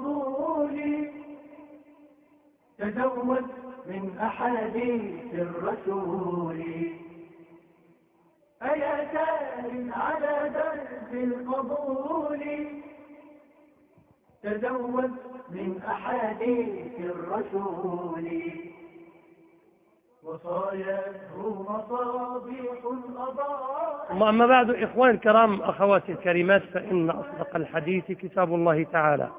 الفضول تزود من أحاديث الرسول. أيا سار على درب القبول. تزود من أحاديث الرسول. وصايته مصابيح الأضاء أما بعد إخواني الكرام أخواتي الكريمات فإن أصدق الحديث كتاب الله تعالى.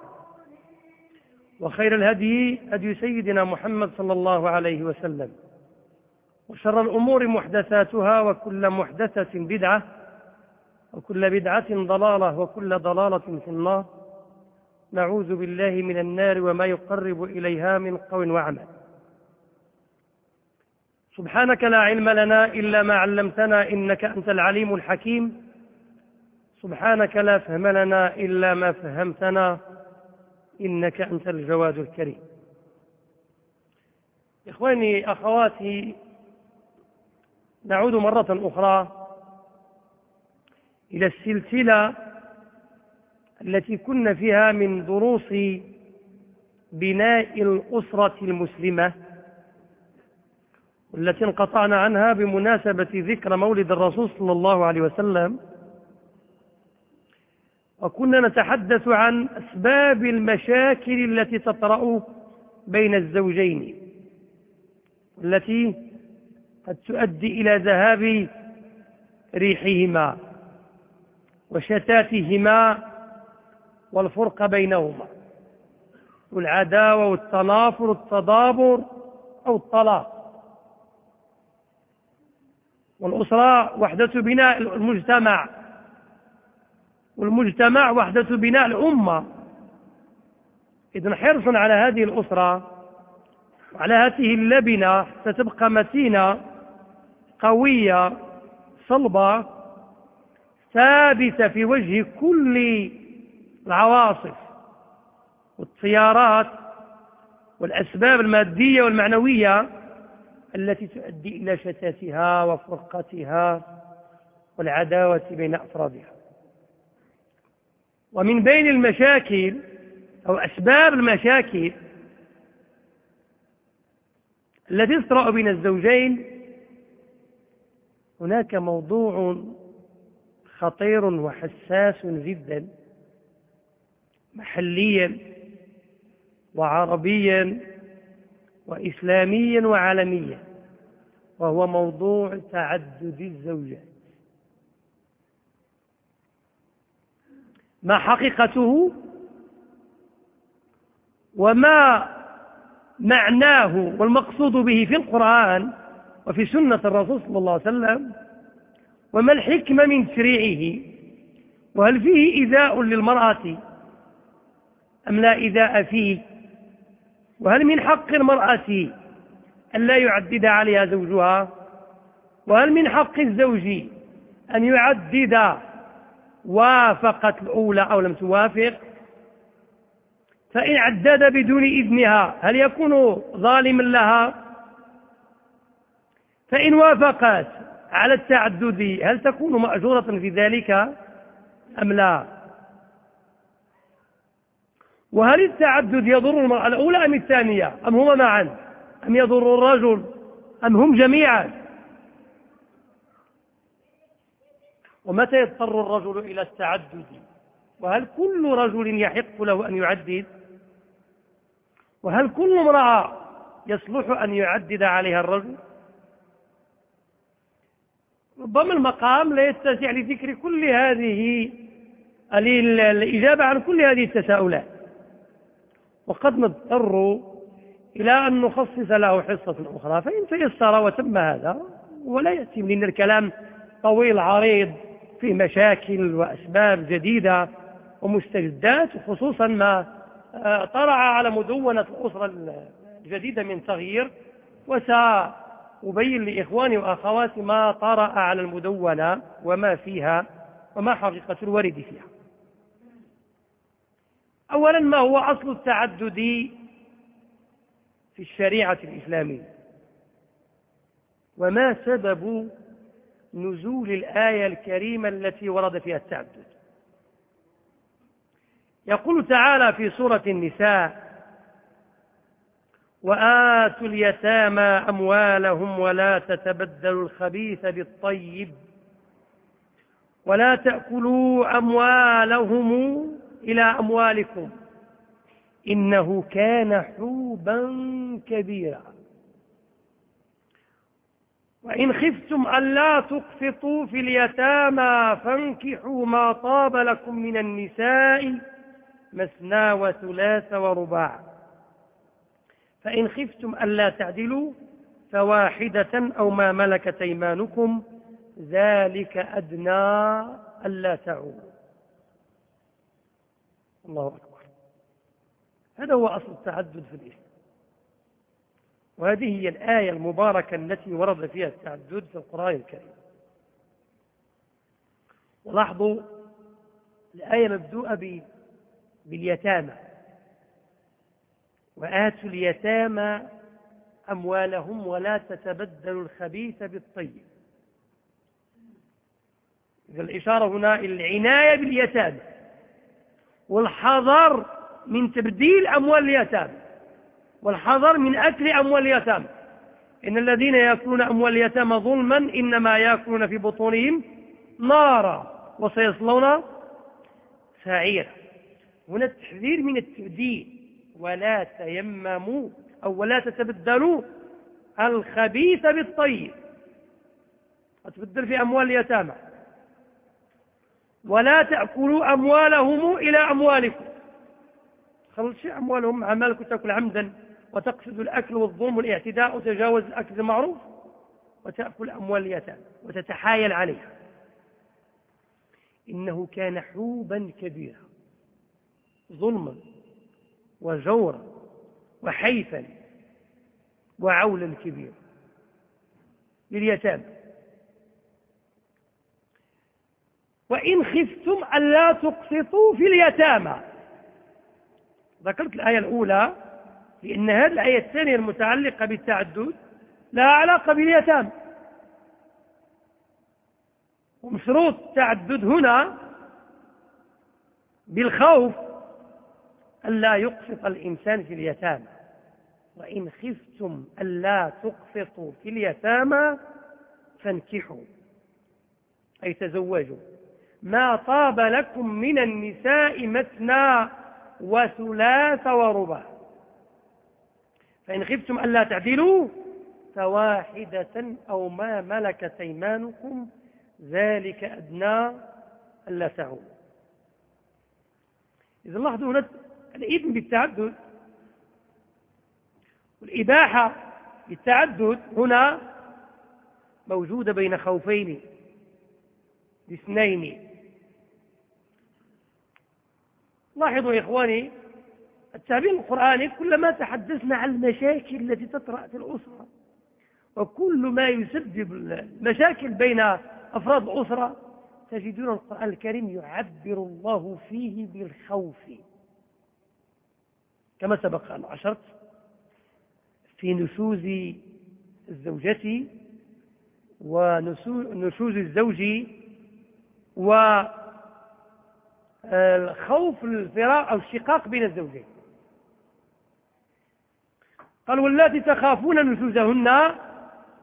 وخير الهدي هدي سيدنا محمد صلى الله عليه وسلم. وشر الأمور محدثاتها وكل محدثة بدعة وكل بدعة ضلالة وكل ضلالة في النار. نعوذ بالله من النار وما يقرب إليها من قول وعمل. سبحانك لا علم لنا إلا ما علمتنا إنك أنت العليم الحكيم. سبحانك لا فهم لنا إلا ما فهمتنا. إنك أنت الجواد الكريم. إخواني أخواتي نعود مرة أخرى إلى السلسلة التي كنا فيها من دروس بناء الأسرة المسلمة والتي انقطعنا عنها بمناسبة ذكر مولد الرسول صلى الله عليه وسلم وكنا نتحدث عن أسباب المشاكل التي تطرأ بين الزوجين التي قد تؤدي إلى ذهاب ريحهما وشتاتهما والفرق بينهما والعداوة والتنافر والتدابر أو الطلاق. والأسرة وحدة بناء المجتمع. والمجتمع وحدة بناء الأمة. إذن حرص على هذه الأسرة وعلى هذه اللبنة ستبقى متينة قوية صلبة ثابتة في وجه كل العواصف والتيارات والأسباب المادية والمعنوية التي تؤدي إلى شتاتها وفرقتها والعداوة بين أفرادها. ومن بين المشاكل أو أسباب المشاكل التي تطرأ بين الزوجين هناك موضوع خطير وحساس جدا محليا وعربيا وإسلاميا وعالميا وهو موضوع تعدد الزوجات. ما حقيقته وما معناه والمقصود به في القرآن وفي سنة الرسول صلى الله عليه وسلم وما الحكمة من تشريعه وهل فيه إيذاء للمرأة أم لا إيذاء فيه وهل من حق المرأة أن لا يعدد عليها زوجها وهل من حق الزوج أن يعدد وافقت الأولى أو لم توافق فإن عدد بدون إذنها هل يكون ظالما لها؟ فإن وافقت على التعدد هل تكون مأجورة في ذلك أم لا؟ وهل التعدد يضر المرأة الأولى أم الثانية؟ أم هما معا؟ أم يضر الرجل؟ أم هم جميعا؟ ومتى يضطر الرجل إلى التعدد؟ وهل كل رجل يحق له أن يعدد؟ وهل كل امرأة يصلح أن يعدد عليها الرجل؟ ربما المقام لا يتسع لذكر كل هذه الإجابة عن كل هذه التساؤلات. وقد نضطر إلى أن نخصص له حصة أخرى فإن تيسر وتم هذا ولا يأتي من الكلام طويل عريض. في مشاكل وأسباب جديدة ومستجدات خصوصا ما آه، طرع على مدونة الأسرة الجديدة من تغيير وسأبين لإخواني وأخواتي ما طرأ على المدونة وما فيها وما حقيقة الورد فيها. أولا ما هو أصل التعدد في الشريعة الإسلامية؟ وما سبب نزول الآية الكريمة التي ورد فيها التعدد. يقول تعالى في سورة النساء وآتوا اليتامى أموالهم ولا تتبدلوا الخبيث بالطيب ولا تأكلوا أموالهم إلى أموالكم إنه كان حوبا كبيرا. وإن خفتم ألا تقسطوا في اليتامى فانكحوا ما طاب لكم من النساء مثنى وثلاث ورباع. فإن خفتم ألا تعدلوا فواحدة أو ما ملكت أيمانكم ذلك أدنى ألا تعودوا الله أكبر. هذا هو أصل التعدد في الإسلام. وهذه هي الآية المباركة التي ورد فيها التعدد في القرآن الكريم. ولاحظوا الآية مبدوءة باليتامى. وآتوا اليتامى أموالهم ولا تتبدلوا الخبيث بالطيب. إذا الإشارة هنا العناية باليتامى. والحذر من تبديل أموال اليتامى. والحذر من أكل أموال اليتامى. إن الذين يأكلون أموال اليتامى ظلما إنما يأكلون في بطونهم نارا وسيصلون سعيرا. هنا التحذير من التبديل. ولا تيمموا أو ولا تتبدلوا الخبيث بالطيب. أتبدل في أموال اليتامى. ولا تأكلوا أموالهم إلى أموالكم. خلص أموالهم عمالك تأكل عمدا. وتقصد الأكل والظلم والاعتداء وتجاوز الأكل المعروف وتأكل أموال اليتامى وتتحايل عليها. إنه كان حوبا كبيرا ظلما وجورا وحيفا وعولا كبيرا لليتامى. وإن خفتم ألا تقسطوا في اليتامى. ذكرت الآية الأولى لأن هذه الآية الثانية المتعلقة بالتعدد لها علاقة باليتامى. ومشروط التعدد هنا بالخوف ألا يقسط الإنسان في اليتامى. وإن خفتم ألا تقسطوا في اليتامى فانكحوا. أي تزوجوا. ما طاب لكم من النساء مثنى وثلاث ورباع. فإن خفتم ألا تعدلوا فواحدة أو ما ملكت أيمانكم ذلك أدنى ألا تعودوا إذا لاحظوا هنا الإذن بالتعدد والإباحة بالتعدد هنا موجودة بين خوفين الاثنين لاحظوا يا إخواني التعبير القرآني كلما تحدثنا عن المشاكل التي تطرأ في الأسرة وكل ما يسبب المشاكل بين أفراد الأسرة تجدون القرآن الكريم يعبر الله فيه بالخوف. كما سبق أن أشرت في نشوز الزوجة ونشوز الزوج والخوف الفراق أو الشقاق بين الزوجين. قال واللاتي تخافون نشوزهن.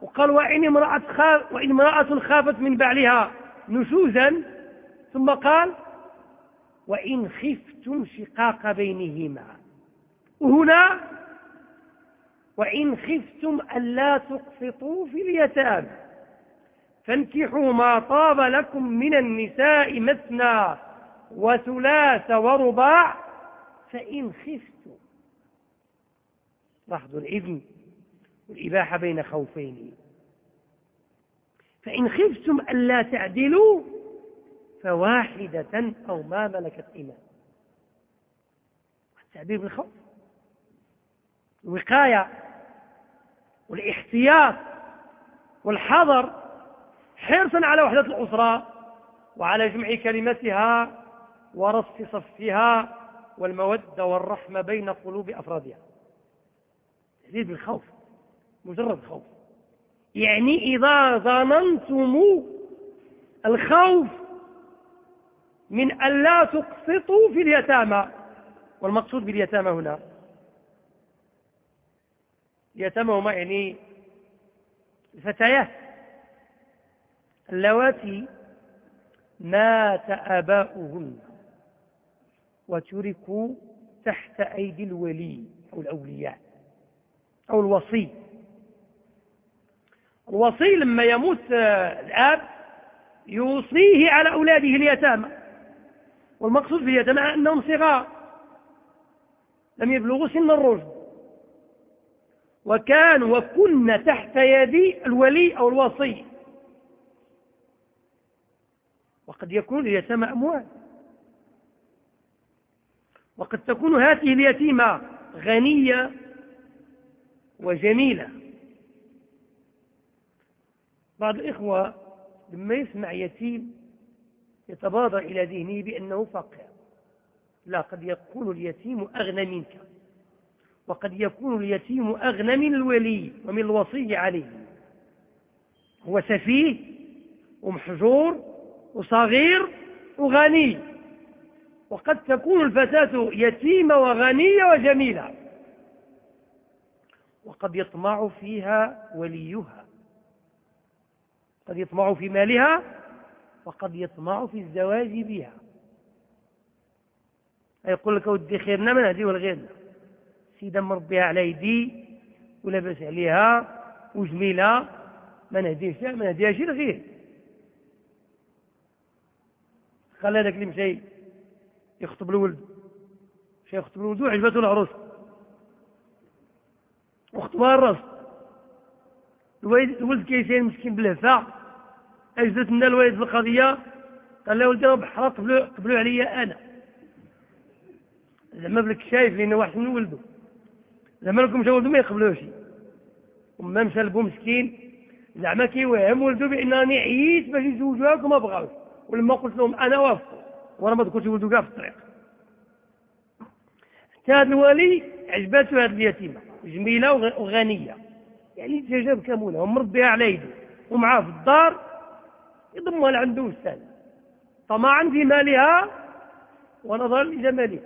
وقال وإن امرأة, خاف وإن امرأة خافت من بعلها نشوزا. ثم قال وإن خفتم شقاق بينهما. وهنا وإن خفتم ألا تقسطوا في اليتامى. فانكحوا ما طاب لكم من النساء مثنى وثلاث ورباع. فإن خفتم لاحظوا الإذن والإباحة بين خوفين. فإن خفتم ألا تعدلوا فواحدة أو ما ملكت إيمان. التعبير بالخوف. الوقاية والاحتياط والحذر حرصا على وحدة الأسرة وعلى جمع كلمتها ورص صفها والمودة والرحمة بين قلوب أفرادها. تهديد بالخوف مجرد خوف. يعني إذا ظننتم الخوف من أن لا تقسطوا في اليتامى والمقصود باليتامى هنا. اليتامى هما يعني الفتيات. اللواتي مات آباؤهن وتركوا تحت أيدي الولي أو الأولياء. أو الوصي. الوصي لما يموت آه، الآب يوصيه على أولاده اليتامى. والمقصود باليتامى أنهم صغار. لم يبلغوا سن الرشد. وكانوا وكن تحت يد الولي أو الوصي. وقد يكون اليتامى أموال. وقد تكون هذه اليتيمة غنية وجميلة. بعض الإخوة لما يسمع يتيم يتبادر إلى ذهنه بأنه فقير. لا قد يكون اليتيم أغنى منك وقد يكون اليتيم أغنى من الولي ومن الوصي عليه. هو سفيه ومحجور وصغير وغني وقد تكون الفتاة يتيمة وغنية وجميلة. وقد يطمع فيها وليها. قد يطمع في مالها وقد يطمع في الزواج بها. يقول لك ودي خيرنا من هذه والغيرنا سيدة مربيها على يدي ولاباس عليها وجميلة. ما نهديش ما نهديهاش الغير خلى هذاك اللي مشى يخطب الولد مشى يخطب الولد وعجبته العروس. وخطبها الراس الولد كيسير مسكين بالهفاء أجدت لنا الوالد القضية. قال له ولدي بحرا قبلوا قبلوا عليا أنا. زعما بلك شايف لأن واحد من ولده. زعما لكم جا ولده ما يقبلوش. وما مشى لبو مسكين. زعما كيوهم ولده بانني عييت باش يزوجوها وما بغاوش. ولما قلت لهم أنا وافق وأنا ما تقولش ولده كاع في الطريق. حتى هذا الولي عجباته هذه اليتيمة. جميلة وغنية. يعني تجاب كامونه ومربيها على يده ومعاه في الدار يضمها لعنده وسال طمعا في مالها ونظرا لجمالها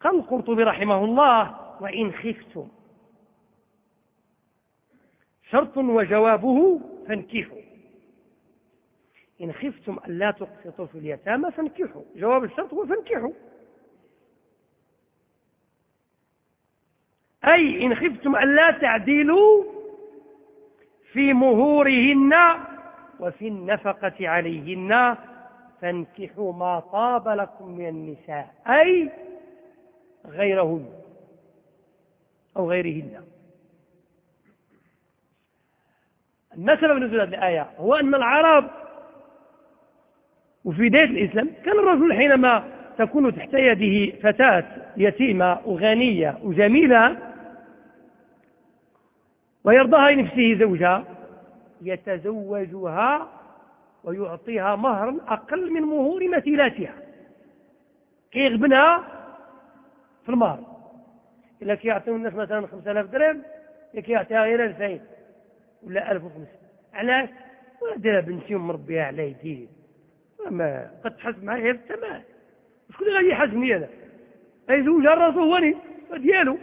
قال القرطبي رحمه الله وإن خفتم شرط وجوابه فانكحوا. إن خفتم أن لا تقسطوا في اليتامى فانكحوا. جواب الشرط هو فانكحوا. أي إن خفتم أن لا تعدلوا في مهورهن وفي النفقة عليهن فانكحوا ما طاب لكم من النساء أي غيرهن أو غيرهن. سبب نزول هذه الآية هو أن العرب وفي بداية الإسلام كان الرجل حينما تكون تحت يده فتاة يتيمة وغنية وجميلة ويرضاها لنفسه زوجها يتزوجها ويعطيها مهرا أقل من مهور مثيلاتها. كيغبنها في المهر. إلا كيعطيو الناس مثلا 5000 درهم كيعطيها غير 2000 ولا 1500 علاش؟ ديرها بنتي ومربيها على يديه ما قد تحس معايا غير الثمن شكون اللي غادي يحاسبني أنا؟ يزوجها راسو هو ديالو.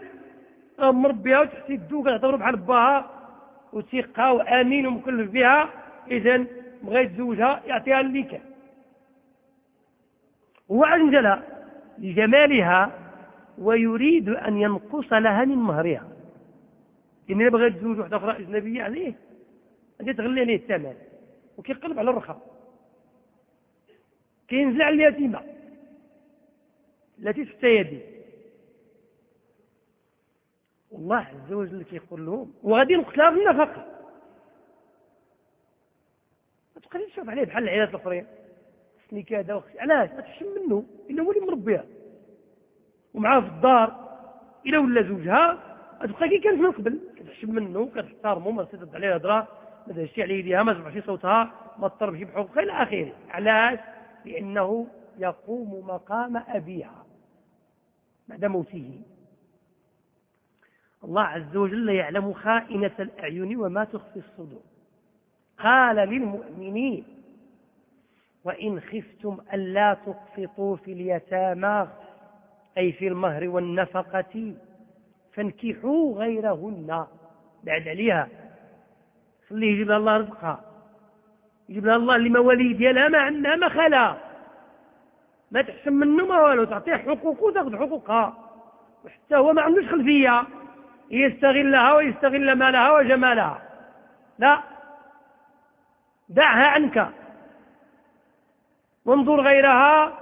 مربيها وتحت يدو كتعتبر بحال باها وثيقها وآمين ومكلف بها. اذا بغى يتزوجها يعطيها اللي كان. هو انزلها لجمالها ويريد أن ينقص لها من مهرها. إن بغى يتزوج واحدة أخرى أجنبية عليه. غادي تغلي عليه الثمن. وكيقلب على الرخاء. كينزع اليتيمة. التي تحت يدي. والله عز وجل كيقول لهم وغادي نقتلها بالنفقة ما تبقاش تشوف عليه بحال العيالات الأخرين. خصني كذا وخصني علاش؟ ما تحشم منه. إلا هو اللي مربيها ومعاه في الدار. إلا ولا زوجها. تبقى كي كانت من قبل. كتحشم منه كتحترمه ما تسدد عليه الهضره ما تهزش على يديها ما ترفعش صوتها ما تطربش بحقوقها إلى آخره. علاش؟ لأنه يقوم مقام أبيها بعد موته. الله عز وجل يعلم خائنة الأعين وما تخفي الصدور. قال للمؤمنين وإن خفتم ألا تقسطوا في اليتامى أي في المهر والنفقة فانكحوا غيرهن. بعد عليها. خليه يجيب لها الله رزقها. يجيب لها الله لمواليد ديالها ما عندها ما خلا. ما تحسن منه ما والو تعطيه حقوقه وتاخذ حقوقها. وحتى هو ما عندوش خلفية. يستغلها ويستغل مالها وجمالها. لا. دعها عنك. وانظر غيرها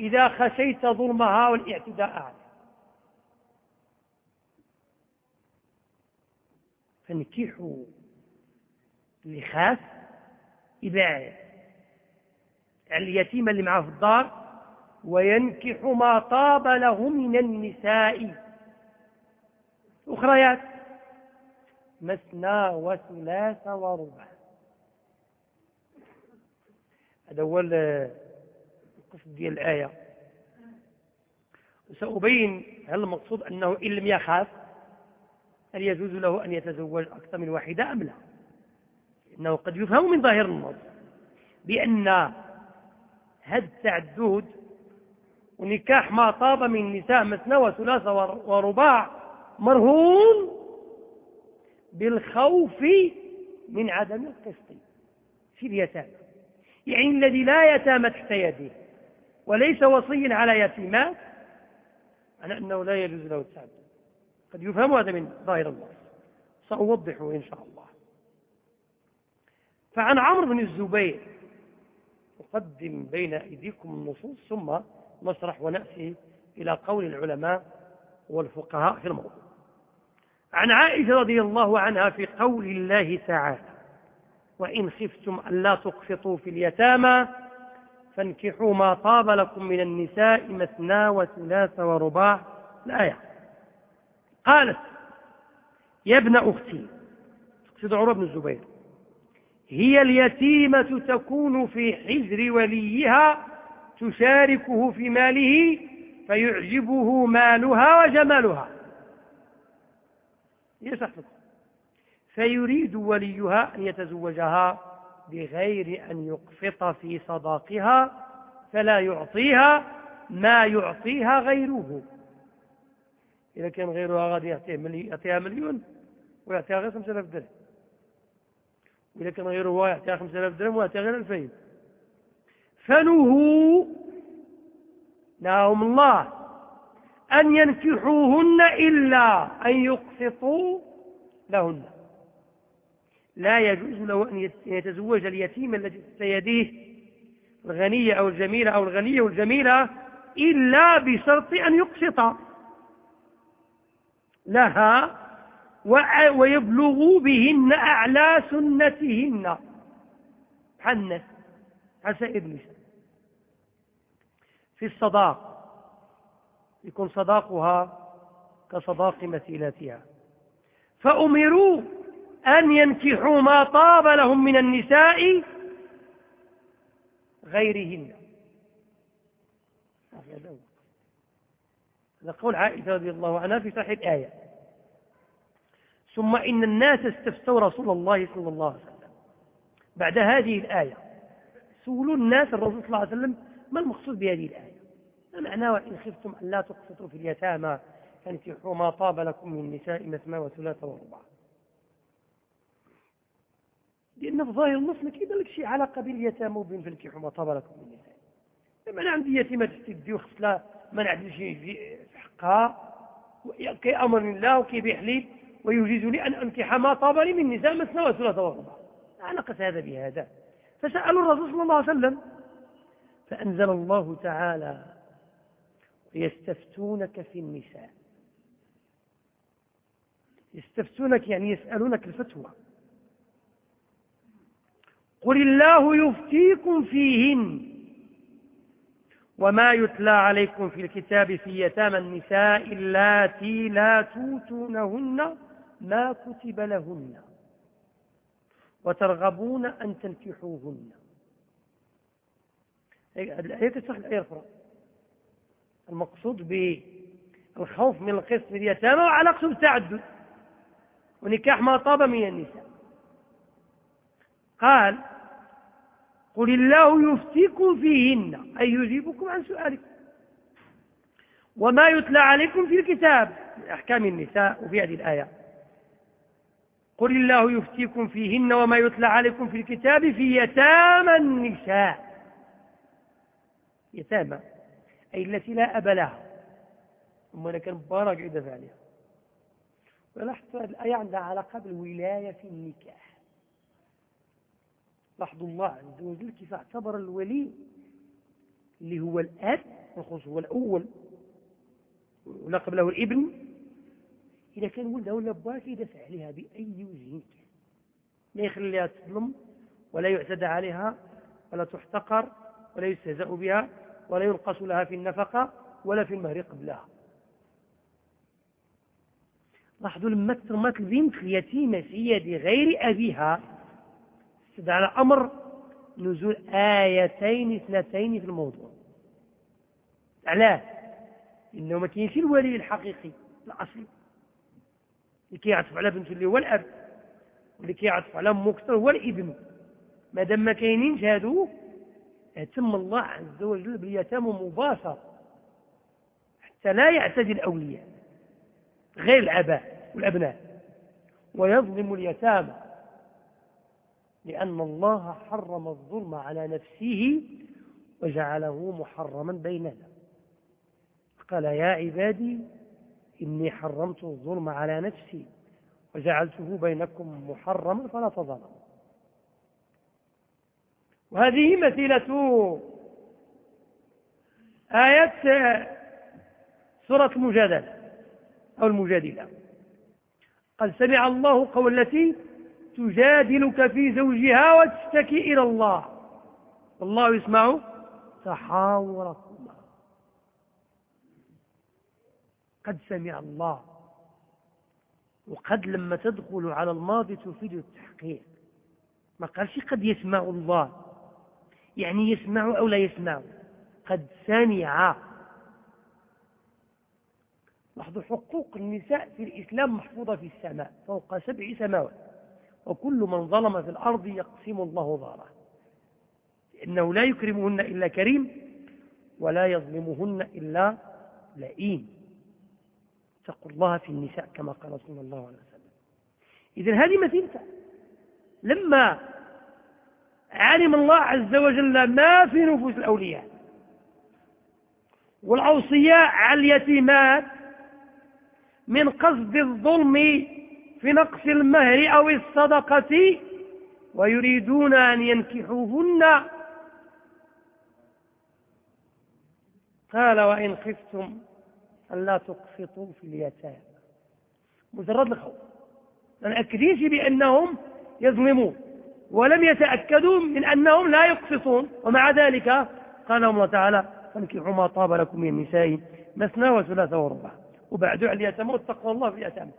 إذا خشيت ظلمها والاعتداء عليها. فانكحوا اللي خاف يباعد اليتيم اللي معه في الدار وينكح ما طاب له من النساء. أخريات. مثنى وثلاث وربع. هذا هو القصد ديال الآية. سأبين هل المقصود أنه إن لم يخاف هل يجوز له أن يتزوج أكثر من واحدة أم لا؟ إنه قد يفهم من ظاهر النص بأن هد التعدد ونكاح ما طاب من نساء مثنى وثلاث ورباع مرهون بالخوف من عدم القسط في اليتامى. يعني الذي لا يتامى تحت يده وليس وصيا على يتيمات على أنه لا يجوز له التعدد قد يفهم هذا من ظاهر النص. سأوضحه إن شاء الله. فعن عمرو بن الزبير أقدم بين أيديكم النصوص ثم نشرح ونأتي إلى قول العلماء والفقهاء في الموضوع. عن عائشة رضي الله عنها في قول الله تعالى وإن خفتم ألا تقسطوا في اليتامى فانكحوا ما طاب لكم من النساء مثنى وثلاث ورباع الآية قالت يا ابن أختي تقصد عروة بن الزبير هي اليتيمة تكون في حجر وليها تشاركه في ماله فيعجبه مالها وجمالها. يصح فيريد وليها أن يتزوجها بغير أن يقسط في صداقها فلا يعطيها ما يعطيها غيره. إذا كان غيرها غادي يعطيها مليون ويعطيها غير 5000 درهم. وإذا كان غيره هو يعطيها 5000 درهم ويعطيها غير 2000 فنهوا نهاهم الله. أن ينكحوهن إلا أن يقسطوا لهن. لا يجوز له أن يتزوج اليتيم الذي سيديه الغنية أو الجميلة أو الغنية والجميلة إلا بشرط أن يقسط لها ويبلغوا بهن أعلى سنتهن. حنث عسى ابن في الصداق يكون صداقها كصداق مثيلاتها فأمروا أن ينكحوا ما طاب لهم من النساء غيرهن. هذا قول عائشة رضي الله عنها في صحيح الآية. ثم إن الناس استفتوا رسول الله صلى الله عليه وسلم. بعد هذه الآية. سولوا الناس الرسول صلى الله عليه وسلم ما المقصود بهذه الآية؟ ما معناه وإن خفتم أن لا تقسطوا في اليتامى فانكحوا ما طاب لكم من النساء مثنى وثلاث ورباع لأن في ظاهر النص ما كيبان لك شي علاقة بين اليتامى وبين فانكحوا ما طاب لكم من النساء. لما أنا عندي يتيمة تحت يدي وخص لها ما نعدلش في حقها كأمر الله وكيبيح لي ويجيز لي أن أنكح ما طاب لي من نساء مثنى وثلاث ورباع علاقة هذا بهذا. فسألوا الرسول صلى الله عليه وسلم فأنزل الله تعالى يستفتونك في النساء. يستفتونك يعني يسألونك الفتوى. قل الله يفتيكم فيهن وما يتلى عليكم في الكتاب في يتامى النساء اللاتي لا توتونهن ما كتب لهن وترغبون أن تنكحوهن. الآية تشرح الآية الأخرى المقصود بالخوف من القسط اليتامى وعلاقته بالتعدد ونكاح ما طاب من النساء. قال قل الله يفتيكم فيهن أي يجيبكم عن سؤالكم. وما يتلى عليكم في الكتاب من أحكام النساء وفي هذه الآية. قل الله يفتيكم فيهن وما يتلى عليكم في الكتاب في يتامى النساء. يتامى. أي التي لا أب لها. ثم أنا كان مبارك عدة عليها ولاحظت هذه الآية عندها علاقة بالولاية في النكاح. لاحظوا الله عز وجل كيف اعتبر الولي اللي هو الأب الخصوص هو الأول. ولا قبله الابن. إذا كان ولدها ولا باك يدفع عليها بأي وجه. لا يخليها تظلم ولا يعتدى عليها ولا تحتقر ولا يستهزأ بها. ولا ينقص لها في النفقة ولا في المهر قبلها. لاحظوا لما ترمت البنت اليتيمة في يد غير أبيها استدعى أمر نزول آيتين اثنتين في الموضوع. علاه إنه ما كاينش الولي الحقيقي الأصلي. اللي كيعطف على بنته اللي هو الأب واللي كيعطف على أمه أكثر هو الإبن. ما دام ما كاينينش هادو اهتم الله عز وجل باليتامى مباشرة حتى لا يعتدي الأولياء غير الآباء والأبناء. ويظلم اليتامى لأن الله حرم الظلم على نفسه وجعله محرما بيننا. قال يا عبادي إني حرمت الظلم على نفسي وجعلته بينكم محرما فلا تظلموا. وهذه مثيلة. آية سورة المجادلة أو المجادلة. قد سمع الله قول التي تجادلك في زوجها وتشتكي إلى الله. والله يسمع تحاوركما. قد سمع الله. وقد لما تدخل على الماضي تفيد التحقيق. ما قالش قد يسمع الله. يعني يسمع أو لا يسمع قد سمع. لاحظوا حقوق النساء في الإسلام محفوظة في السماء فوق سبع سماوات. وكل من ظلم في الأرض يقسم الله ظهره. إنه لا يكرمهن إلا كريم ولا يظلمهن إلا لئيم. اتقوا الله في النساء كما قال صلى الله عليه وسلم. إذن هذه مثيلته لما علم الله عز وجل ما في نفوس الأولياء والأوصياء على اليتيمات من قصد الظلم في نقص المهر أو الصدقة ويريدون أن ينكحوهن. قال وإن خفتم ألا تقسطوا في اليتامى. مجرد الخوف. ما نأكديش بأنهم يظلمون. ولم يتأكدوا من أنهم لا يقسطون ومع ذلك قال الله تعالى فانكحوا ما طاب لكم من النساء مثنى وثلاث وربع وبعد على اليتامى واتقوا الله في اليتامى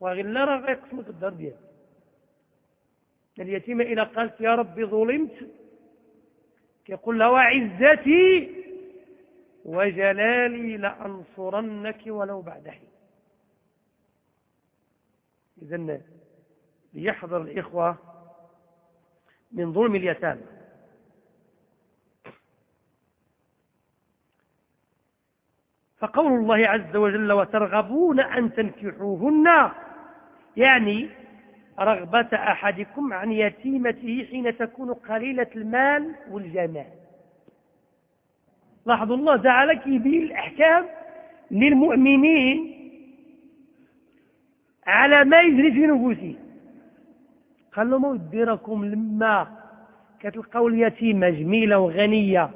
وغلا راه غيقسمك الدار ديالك. اليتيمة إذا قالت يا ربي ظلمت يقول لها وعزتي وجلالي لأنصرنك ولو بعد حين. إذن ليحذر الإخوة من ظلم اليتامى. فقول الله عز وجل وترغبون أن تنكحوهن يعني رغبة أحدكم عن يتيمته حين تكون قليلة المال والجمال لاحظوا الله تعالى كيبين الأحكام للمؤمنين على ما يجري في نفوسهم. قال لهم ودي لما كتلقاو اليتيمة جميلة وغنية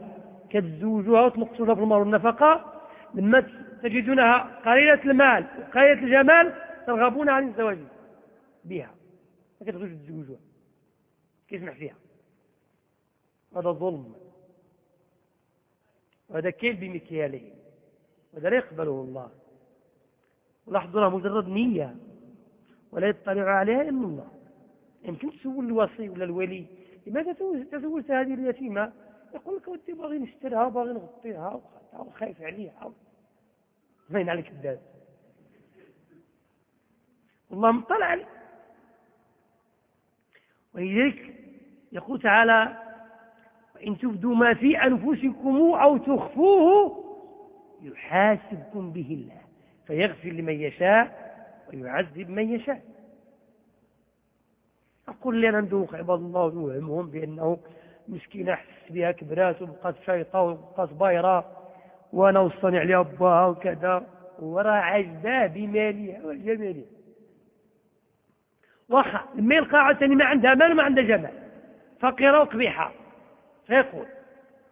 كتزوجوها وتنقصوها في المال والنفقة لما تجدونها قليلة المال وقليلة الجمال ترغبون عن الزواج بها ما كتبغيوش تزوجوها كيسمح فيها. هذا ظلم. وهذا كيف بمكياله وهذا لا يقبله الله. ولاحظوا مجرد نية. ولا يطلع عليها إلا الله. يمكن تسول الوصي ولا الولي. لماذا تزوجت هذه اليتيمة؟ يقول لك ودي باغي نشتريها وباغي نغطيها وخايف عليها. باين عليك الداد الله مطلع عليه ولذلك يقول تعالى وإن تبدوا ما في أنفسكم أو تخفوه يحاسبكم به الله فيغفر لمن يشاء ويعذب من يشاء. أقول لنا ندوق عباد الله ونوهمهم بأنه مسكينة أحس بها كبرات وبقات شيطة وبقات بايرة وأنا وصاني عليها باها وكذا وراه عجباه بمالها وجمالها واخا لما يلقى عاوتاني ما عندها مال وما عندها جمال. فقيرة وقبيحة. فيقول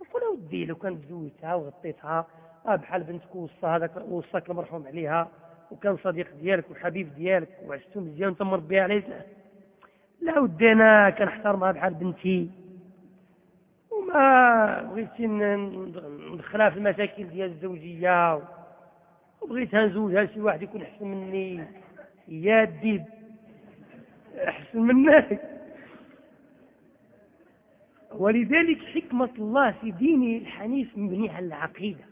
نقول ودي لو كان تزوجتها وغطيتها. آه بحال بنتك وصى هذاك وصاك المرحوم عليها. وكان صديق ديالك وحبيب ديالك وعشتو مزيان وانت مربيها عليه لا ودي أنا كنحترمها بحال بنتي. وما بغيتي ندخلها في المشاكل ديال الزوجية. وبغيتها نزوجها لشي واحد يكون أحسن مني. يا الديب. أحسن منك ولذلك حكمة الله في دينه الحنيف مبني على العقيدة.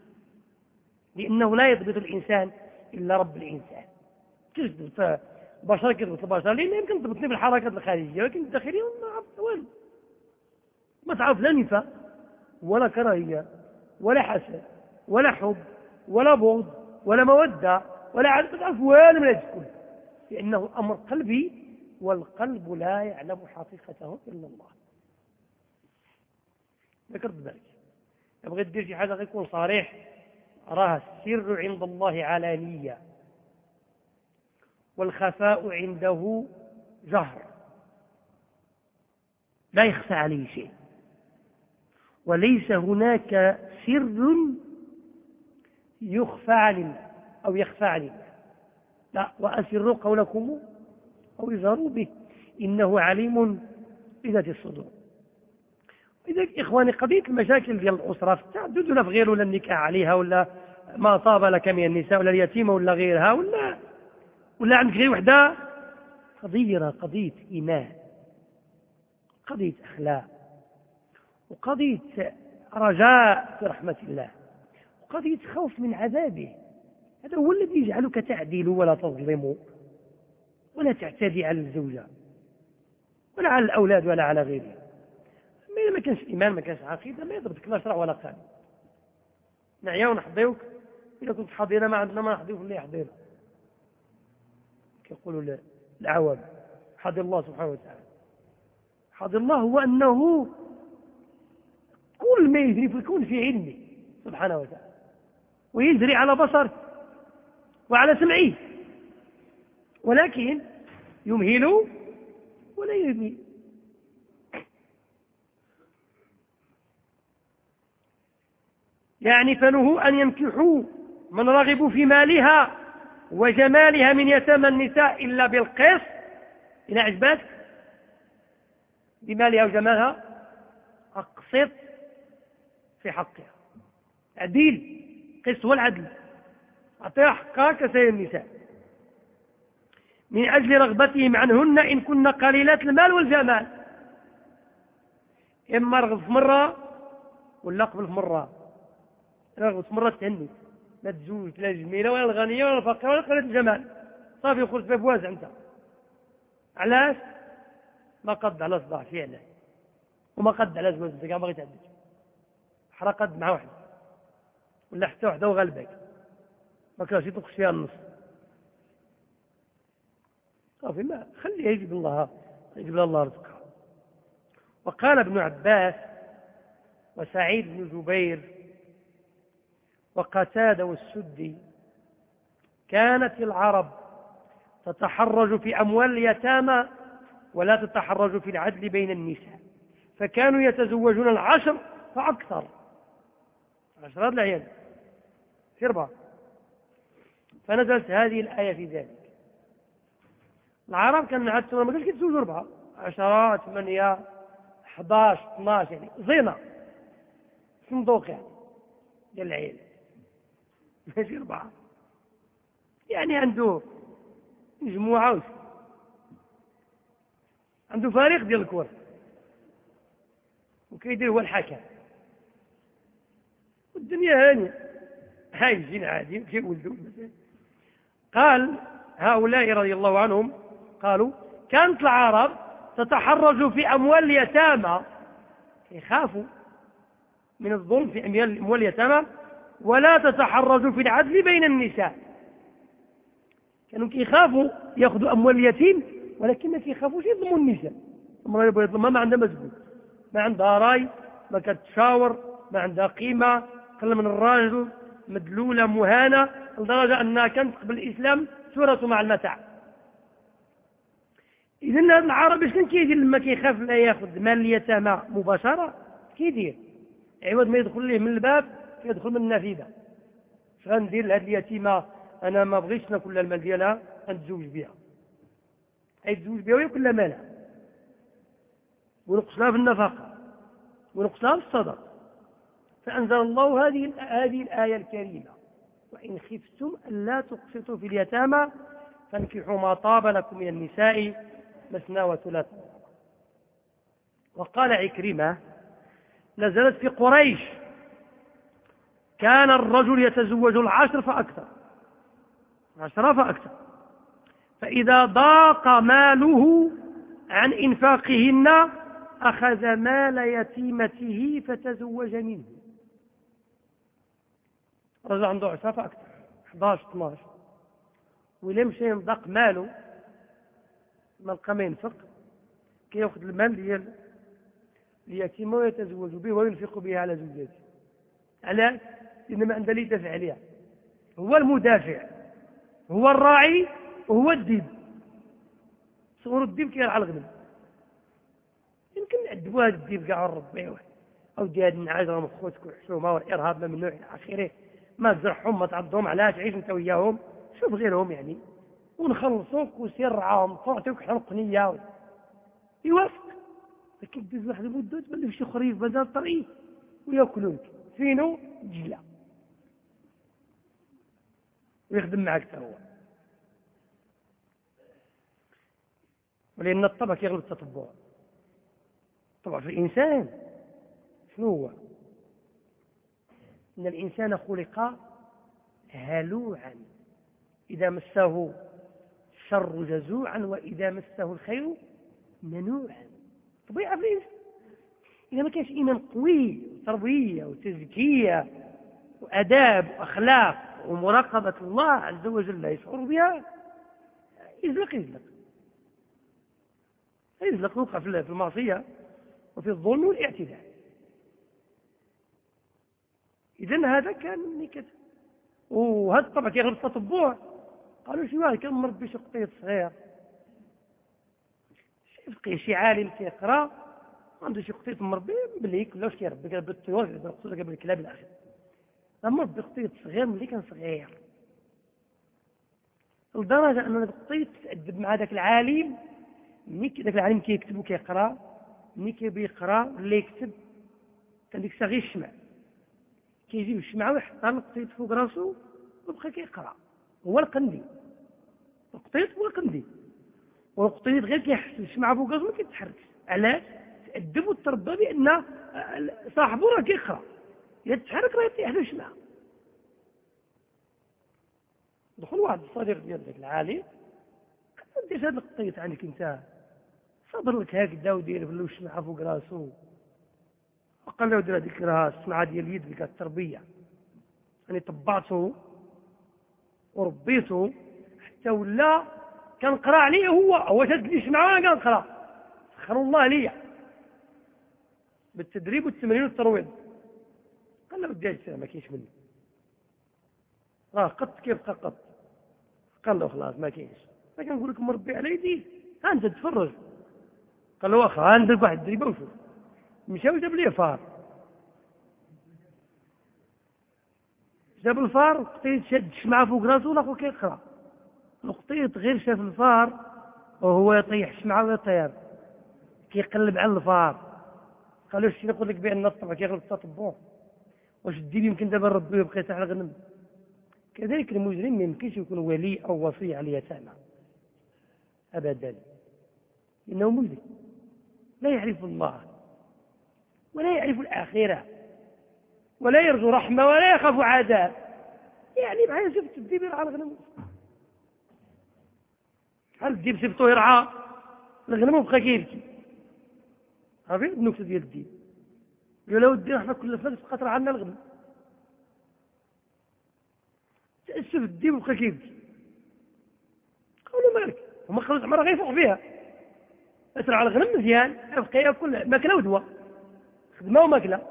لأنه لا يضبط الإنسان إلا رب الإنسان. تجد البشر كيضبط البشر لأن يمكن تضبطني بالحركات الخارجية ولكن الداخلية ما عرفت والو. ما تعرف لا نفاق ولا كراهية ولا حسد ولا حب ولا بغض ولا مودة ولا عارف تعرف والو من هذا كله لأنه أمر قلبي والقلب لا يعلم حقيقته إلا الله. ذكرت ذلك. يبغى تدير شي حاجة يكون صريح. راه السر عند الله علانية. والخفاء عنده جهر. لا يخفى عليه شيء. وليس هناك سر يخفى عن الله أو يخفى عن الله لا وأسروا قولكم أو اجهروا به. إنه عليم بذات الصدور. إذا إخواني قضية المشاكل ديال الأسرة تعدد ولا في غير ولا النكاح عليها ولا ما طاب لك من النساء ولا اليتيمة ولا غيرها ولا ولا عندك غير وحدة؟ قضية قضية إيمان قضية أخلاق وقضية رجاء في رحمة الله وقضية خوف من عذابه. هذا هو الذي يجعلك تعدل ولا تظلم ولا تعتدي على الزوجة ولا على الأولاد ولا على غيرهم. ما إذا ما كانش إيمان ما كانش عقيدة ما يضربك لا شرع ولا قانون. نعيا ونحضيوك إذا كنت حاضرة ما عندنا ما نحضيوك اللي يحضينا كيقولوا العوام حاضر الله سبحانه وتعالى. حاضر الله هو أنه كل ما يجري في الكون في علمه سبحانه وتعالى. ويجري على بصره وعلى سمعه ولكن يمهل ولا يهمل يعني فنهوا أن ينكحوا من رغبوا في مالها وجمالها من يتامى النساء إلا بالقسط. إن عجبتك بمالها وجمالها؟ أقسط في حقها. عديل. قسط هو العدل. أعطيها حقها كسائر النساء. من أجل رغبتهم عنهن إن كن قليلات المال والجمال. إما رغب في مرة ولا قبل مرة. رغب في مرة تهني. لا تزوج لا جميلة ولا الغنية ولا الفقيرة ولا قليلة الجمال صافي خرج باب واسع أنت علاش؟ ما قد على صداع فعلا وما قد على زواج الزكاة ما بغيت حرقت مع واحد. ولا حتى وحدة وغلبك ما كانش يطلق فيها النص. صافي ما خليها يجيب الله يجيب الله رزقها. وقال ابن عباس وسعيد بن جبير وقتادة والسدي كانت العرب تتحرج في أموال اليتامى ولا تتحرج في العدل بين النساء فكانوا يتزوجون العشر فأكثر. عشرات العيال. في أربعة فنزلت هذه الآية في ذلك. العرب كان عادة ما كانش كيتزوجوا أربعة عشرة ثمانية 11 12 يعني زينة. صندوق يعني. ديال ماشي أربعة. يعني عنده مجموعة وش؟ عنده فريق ديال الكرة وكيدير هو الحكم. والدنيا هانية. هاي الجن عادي كيولدوا قال هؤلاء رضي الله عنهم قالوا كانت العرب تتحرج في أموال اليتامى. يخافوا من الظلم في أموال اليتامى. ولا تتحرج في العدل بين النساء. كانوا كيخافوا ياخذوا أموال اليتيم ولكن كيخافوش يظلموا النساء. المرأة يبغى يظلمها ما عندها مسجود ما عندها راي ما كتشاور ما عندها قيمة قل من الراجل مدلولة مهانة لدرجة أنها كانت قبل الإسلام سورة مع المتاع. إذا هذا العرب شنو كيدير لما كيخاف لا ياخذ مال اليتامى مباشرة؟ كيدير. عوض ما يدخل ليه من الباب يدخل من النافذة اش غندير لهاد اليتيمة. أنا ما بغيتش ناكل المال ديالها غنتزوج بها. يتزوج بها وياكل مالها. ونقص لها في النفقة. ونقص لها في الصدقة. فأنزل الله هذه هذه الآية الكريمة. وإن خفتم ألا تقسطوا في اليتامى فانكحوا ما طاب لكم من النساء مثنى وثلاث. وقال عكرمة نزلت في قريش. كان الرجل يتزوج العشر فأكثر. عشرة فأكثر. فإذا ضاق ماله عن إنفاقهن أخذ مال يتيمته فتزوج منه. رجل عنده عشرة فأكثر. 11 12 ولا مشى ينضق ماله ما لقى ما ينفق كيأخذ المال ديال اليتيمه ويتزوج به وينفق به على زوجاته علاش ما عنده اللي يدافع عليها هو المدافع هو الراعي وهو الديب صغر الديب كيرعى الغنم يمكن نعذبوا هذا الديب كاع ونربيوه أو دي هاد النعاج راهم خوتك وحشومه والإرهاب ممنوع إلى اخره ما تزرعهم ما تعضهم علاش عيش أنت وياهم؟ شوف غيرهم يعني. ونخلصوك وسير رعاهم تعطيك حلق نية. يوافق. لكن تدوز واحد المدة تبلغ شي خريف بدل الطريق وياكلوك فينو؟ جلا ويخدم معك هو. ولأن الطبع كيغلب التطبع. طبعا في الإنسان. شنو هو؟ إن الإنسان خلق هلوعا. إذا مسه الشر جزوعا وإذا مسه الخير منوعا. طبيعة في الإنسان. إذا ما كانش إيمان قوي وتربية وتزكية وأداب وأخلاق ومراقبة الله عز وجل يشعر بها يزلق يزلق. يزلق يوقع في المعصية وفي الظلم والاعتداء. إذا هذا كان نكت. وهذا طبعا كيغلب التطبع. قالوا شي واحد كان مربي شي قطيط صغير. شي شي عالم كيقرأ. عنده شي قطيط مربي ملي كلاش كيربي؟ قال بالطيور قال بالكلاب الآخر. مربي قطيط صغير ملي كان صغير. لدرجة أن القطيط تأدب مع ذاك العالم ملي ذاك العالم كيكتب وكيقرأ ملي كيبي يقرأ ولا يكتب كان ديك غير الشمع كيجيب الشمعة ويحطها القطيط فوق راسو ويبقى كيقرأ. هو القندي. القطيط هو القندي. والقطيط غير كيحس الشمعة فوق راسو ما كيتحركش. علاش؟ تأدب وتربى بأن صاحبه راه كيقرأ. إذا تحرك راه يطيح له الشمعة دخل واحد الصديق ديال ذاك العالي قال دير هذا القطيط عندك أنت؟ صبر لك هكذا ودير له الشمعة فوق راسو. وقال له دير هذيك راه الصنعة ديال اليد ديك التربية. يعني طبعته وربيته حتى ولا كنقرا عليه هو هو شد لي وأنا كنقرا سخر الله ليا بالتدريب والتمرين والترويض. بدي اجتهد ما كاينش منه راه قط كيبقى قط قال له خلاص ما كاينش ما كنقول لك مربي على يدي ها انت تفرج. قال له واخا عندك واحد الدريبه وشوف مشى وجاب لي فار. جاب الفار القطيط شد الشمعة فوق راسه والاخر كيقرا القطيط غير شاف الفار وهو يطيح الشمعة ويطير. كيقلب على الفار. قالوا شتي نقول لك بأن الطبع؟ كيغلب التطبع. واش الدين يمكن دابا نربيه ويبقى يتاح الغنم؟ كذلك المجرم ما يمكنش يكون ولي أو وصي على اليتامى. ابدا. إنه مجرم. لا يعرف الله ولا يعرف الآخرة ولا يرجو رحمة ولا يخاف عذاب. يعني بحال شفت الديب يرعى الغنم. هل الديب سبتو يرعى؟ الغنم وبقى كيبكي. عارفين النكتة ديال الدين. قال له ودي إحنا كل فلس قطر عنا الغنم. تأسف الدين وبقى كيبكي قالوا مالك. هما خرج عمره غيفوق فيها. أسرع على الغنم مزيان يبقى ياكل ماكلة ودواء خدمة وماكلة.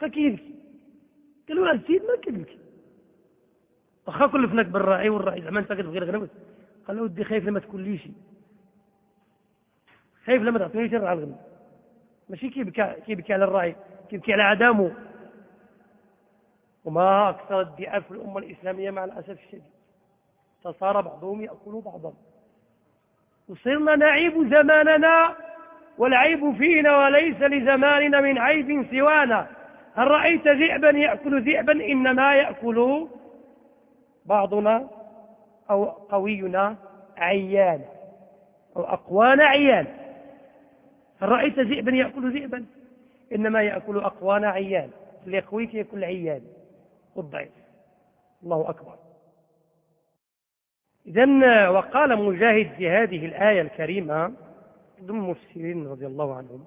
بقى كيبكي قالوا له السيد ما كيبكي واخا كلفناك بالراعي والراعي زعما أنت كتبغي الغنم قال له ودي خايف لما تكون لي شي. خايف لما تعطيني شر على الغنم. ماشي كيبكي كيبكي على الراعي كيبكي على عدمه. وما أكثر الدعاء في الأمة الإسلامية مع الأسف الشديد. فصار بعضهم يأكل بعضا. وصرنا نعيب زماننا والعيب فينا وليس لزماننا من عيب سوانا. هل رأيت ذئبا يأكل ذئبا؟ إنما يأكل بعضنا أو قوينا عيان أو أقوانا عيان هل رأيت ذئبا يأكل ذئبا. إنما يأكل أقوانا عيان. اللي يأكل عيان. والضعيف. الله أكبر. إذا وقال مجاهد في هذه الآية الكريمة ضمن المفسرين رضي الله عنهم.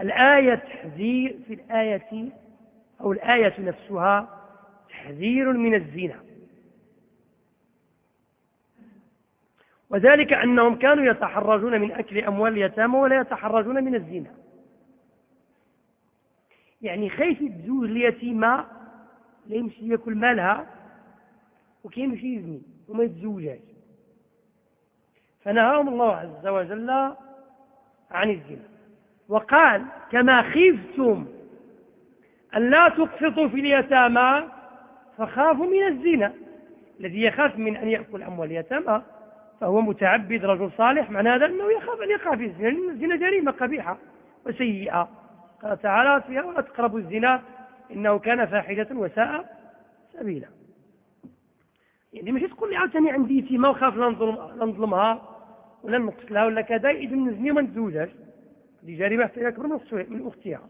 الآية تحذير في الآية أو الآية نفسها تحذير من الزنا. وذلك أنهم كانوا يتحرجون من أكل أموال اليتامى ولا يتحرجون من الزنا. يعني خايف تزوج اليتيمة لا يمشي يأكل مالها وكيمشي يزني وما يتزوجاش فنهاهم الله عز وجل عن الزنا. وقال كما خفتم أن لا تقسطوا في اليتامى فخافوا من الزنا. الذي يخاف من أن يأكل أموال اليتامى. فهو متعبد رجل صالح معنى هذا أنه يخاف أن يقع في الزنا لأن الزنا جريمة قبيحة وسيئة. قال تعالى فيها ولا تقربوا الزنا إنه كان فاحشة وساء سبيلا. يعني ماشي تقول لي عاوتاني عندي يتيمه وخاف لا نظلمها ولا نقتلها ولا كذا اذا نزني وما نتزوجهاش هذه جريمة حتى أكبر من أختها.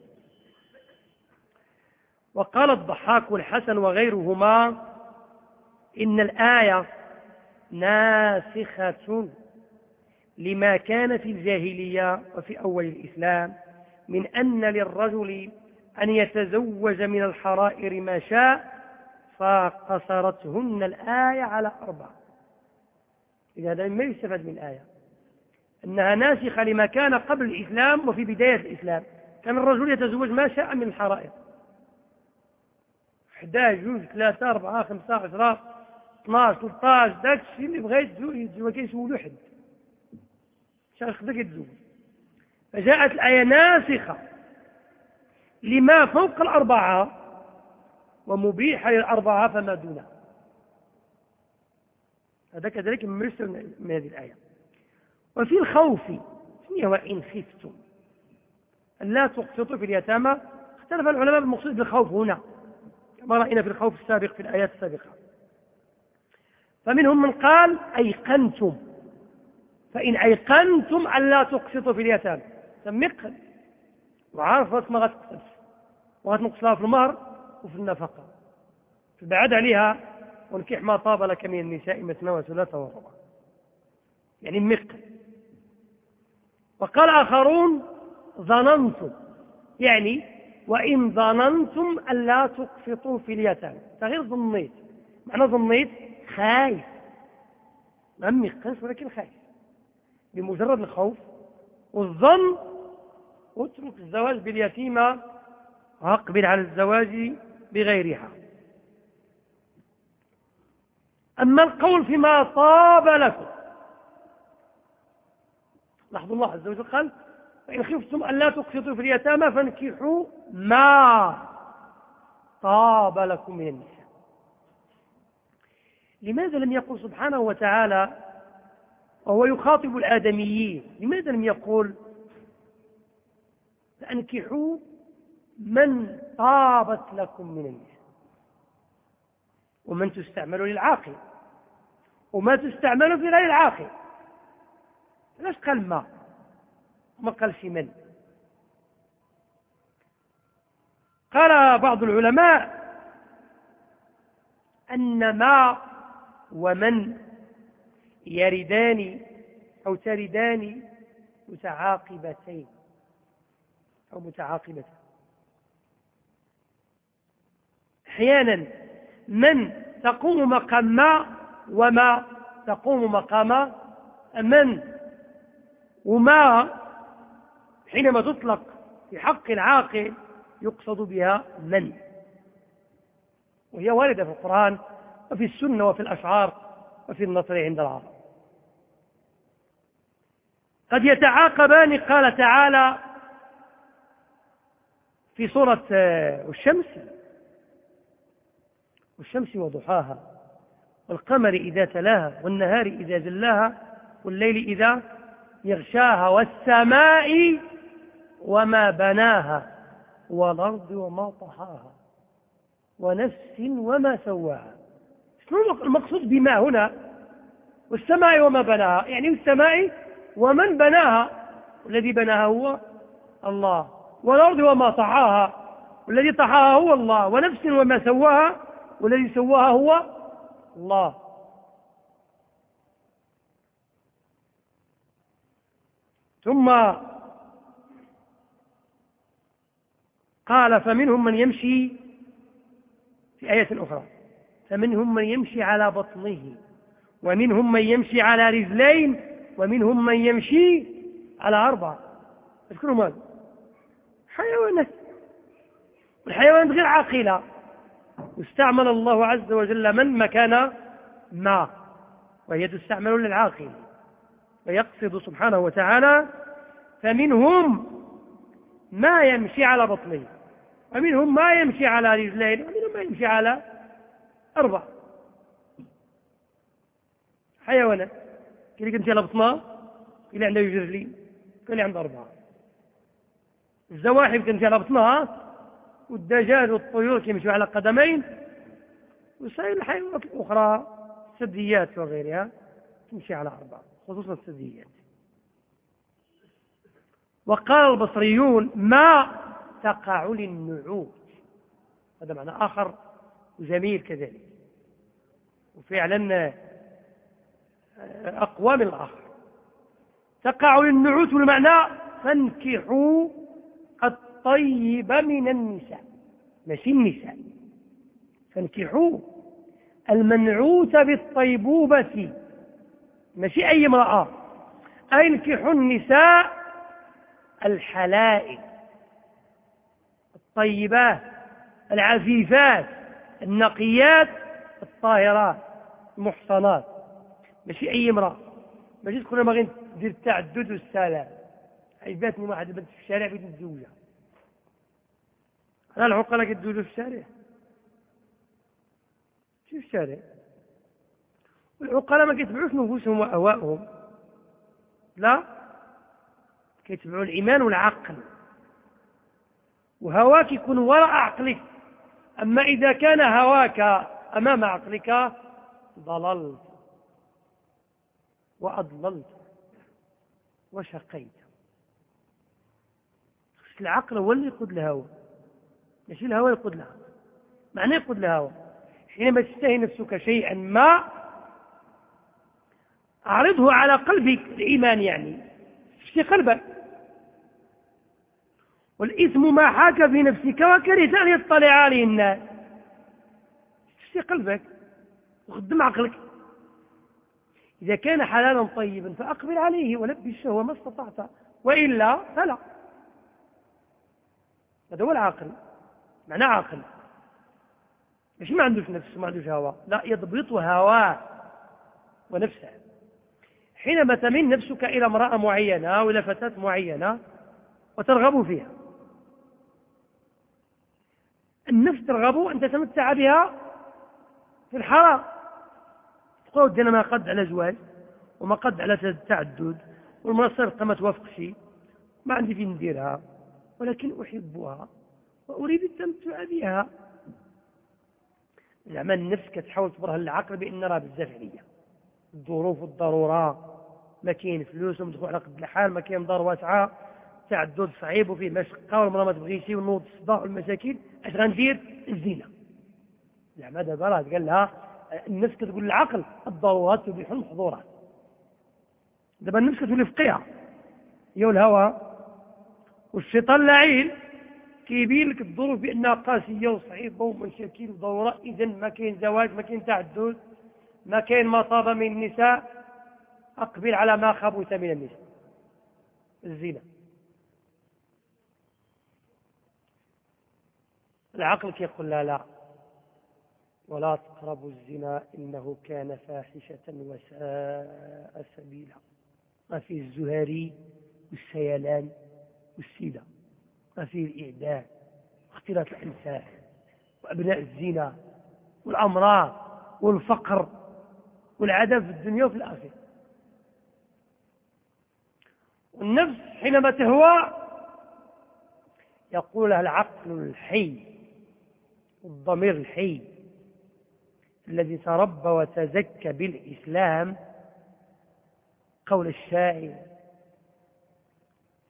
وقال الضحاك والحسن وغيرهما إن الآية ناسخة لما كان في الجاهلية وفي أول الإسلام من أن للرجل أن يتزوج من الحرائر ما شاء فقصرتهن الآية على أربعة. إذا هذا ما يستفاد من الآية؟ أنها ناسخة لما كان قبل الإسلام وفي بداية الإسلام. كان الرجل يتزوج ما شاء من الحرائر. 11 جوج ثلاثة أربعة خمسة عشرة 12 13 ذاك الشيء اللي بغى يتزوج يتزوج كيسولو حد. شاش خدك يتزوج فجاءت الآية ناسخة لما فوق الأربعة ومبيحة للأربعة فما دونها. هذا كذلك مرسل من هذه الآية. وفي الخوف وإن خفتم؟ لا تقسطوا في اليتامى. اختلف العلماء بالمقصود بالخوف هنا. كما رأينا في الخوف السابق في الآيات السابقة. فمنهم من قال أيقنتم. فإن أيقنتم أن لا تقسطوا في اليتامى. سمق وعارف ما غتقسط. وغتنقص لها في المهر وفي النفقة. فبعد عليها وانكح ما طاب لك من النساء مثنى وثلاثة وربع. يعني مق وقال آخرون ظننتم. يعني وإن ظننتم أن لا تقسطوا في اليتامى. غير ظنيت. معنى ظنيت خايف. ما مقص ولكن خايف. بمجرد الخوف والظن اترك الزواج باليتيمة واقبل على الزواج بغيرها. أما القول فيما طاب لكم. لاحظوا الله عز وجل قال فإن خفتم أن لا تقسطوا في اليتامى فانكحوا ما طاب لكم من النساء. لماذا لم يقل سبحانه وتعالى وهو يخاطب الآدميين؟ لماذا لم يقول فأنكحوا من طابت لكم من النساء ومن تستعمل للعاقل وما تستعمل في غير العاقل علاش قال ما وما قالش من قال بعض العلماء أن ما ومن يردان أو تلدان متعاقبتين أو متعاقبتين أحيانا من تقوم مقام ما وما تقوم مقام من وما حينما تطلق في حق العاقل يقصد بها من. وهي واردة في القرآن وفي السنة وفي الأشعار وفي النصر عند العرب. قد يتعاقبان قال تعالى في سورة آه، الشمس. والشمس وضحاها والقمر إذا تلاها والنهار إذا جلاها والليل إذا يغشاها والسماء وما بناها والأرض وما طحاها ونفس وما سواها. المقصود بما هنا والسماء وما بناها. يعني السماء ومن بناها؟ والذي بناها هو الله. والأرض وما طحاها؟ والذي طحاها هو الله. ونفس وما سواها؟ والذي سواها هو الله. ثم قال فمنهم من يمشي في آية أخرى. فمنهم من يمشي على بطنه ومنهم من يمشي على رجلين ومنهم من يمشي على أربعة. أذكروا ماذا؟ حيوانات. والحيوانات غير عاقلة. واستعمل الله عز وجل من مكان ما وهي تستعمل للعاقل ويقصد سبحانه وتعالى فمنهم ما يمشي على بطنه ومنهم ما يمشي على رجلين ومنهم ما يمشي على أربع. حيوانات. اللي يمشي على بطنها اللي عنده رجلين اللي عنده أربعة. الزواحف تمشي على بطنها والدجاج والطيور يمشوا على قدمين وسائر الحيوانات الأخرى الثدييات وغيرها تمشي على أربعة خصوصا الثدييات. وقال البصريون ما تقع للنعوت. هذا معنى آخر. جميل كذلك. وفعلا أقوى من الآخر. تقع للنعوت بالمعنى فانكحوا الطيب من النساء. ماشي النساء. فانكحوا المنعوت بالطيبوبة. ماشي أي امرأة. أنكحوا النساء الحلائل. الطيبات العفيفات. النقيات الطاهرات المحصنات. ماشي أي امرأة. ماشي تقول ما غير دير التعدد والسلام. عيباتني واحد بنت في الشارع بغيت نتزوجها. على العقلاء كيتزوجوا في الشارع. في الشارع. والعقلاء ما كيتبعوش نفوسهم واهواءهم لا. كيتبعوا الإيمان والعقل. وهواك يكون وراء عقلك. أما إذا كان هواك أمام عقلك ضللت وأضللت وشقيت. العقل هو اللي يقود الهوى. ماشي الهوى يقود لها معنى يقود الهوى. حينما تشتهي نفسك شيئا ما أعرضه على قلبك الإيمان يعني. اشتي قلبك. والإثم ما حاك في نفسك وكرهت أن يطلع عليه الناس اشتي قلبك وخدم عقلك. إذا كان حلالا طيبا فأقبل عليه ولبي الشهوة ما استطعت. وإلا فلا. هذا هو العقل معناه عاقل. مش ما عندوش نفس ما عندوش هوى؟ لا يضبط هواه ونفسه. حينما تميل نفسك إلى امرأة معينة أو إلى فتاة معينة وترغب فيها النفس ترغب أن تتمتع بها في الحرام. تقول أنا ما قد على زواج وما قد على التعدد والمنصة ما توافقش ما عندي فين نديرها ولكن أحبها وأريد التمتع بها. زعما النفس كتحاول تبرهن العقل بأن راه بزاف عليا. الظروف والضرورة ما كاين فلوس ومدخول على قد الحال ما كاين دار واسعة تعدد صعيب وفيه مشقة والمرأة ما تبغيش ونوض الصداع والمشاكل. اش غندير الزينة. زعما دابا راه قال لها النفس كتقول للعقل الضرورات تبيح المحظورات دابا النفس كتولي فقيعة هي والهوى. والشيطان لعين. كيبين لك الظروف بأنها قاسية وصعيبة ومشاكل وضرورة. اذا ما كاين زواج ما كاين تعدد ما كاين طاب من النساء. أقبل على ما خبث من النساء. الزنا العقل كيقول لا لا؟ ولا تقربوا الزنا إنه كان فاحشة وساء سبيلا. ما فيه الزهري والسيلان والسيدة ما فيه الإعدام. واختلاط الأنساب وأبناء الزنا والأمراض والفقر والعذاب في الدنيا وفي الآخرة. والنفس حينما تهوى يقول العقل الحي. الضمير الحي الذي تربى وتزكى بالإسلام. قول الشاعر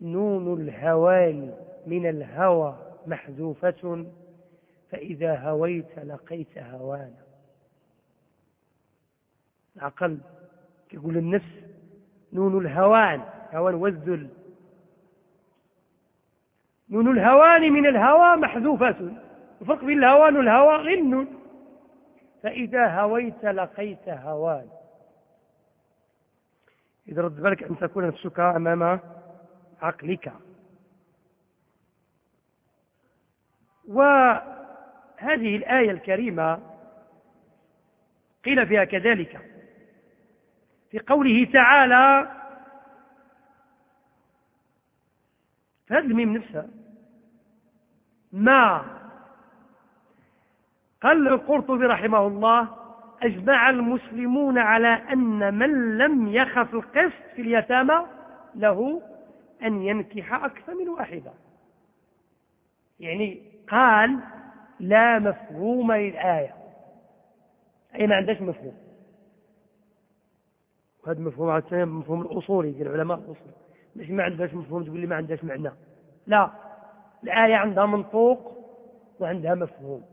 نون الهوان من الهوى محذوفة فإذا هويت لقيت هوانا. العقل يقول النفس نون الهوان هوان والذل. نون الهوان من الهوى محذوفة. الفرق بين الهوان والهوى غن. فإذا هويت لقيت هوان. إذا رد بالك أن تكون نفسك أمام عقلك. وهذه الآية الكريمة قيل فيها كذلك. في قوله تعالى فهذه الميم نفسها. ما قال القرطبي رحمه الله أجمع المسلمون على أن من لم يخف القسط في اليتامى له أن ينكح أكثر من واحدة. يعني قال لا مفهوم للآية. أي ما عندهاش مفهوم. وهذا مفهوم عاد مفهوم الأصولي ديال العلماء الأصول. ماشي ما عندهاش مفهوم تقول لي ما عندهاش معنى. لا الآية عندها منطوق وعندها مفهوم.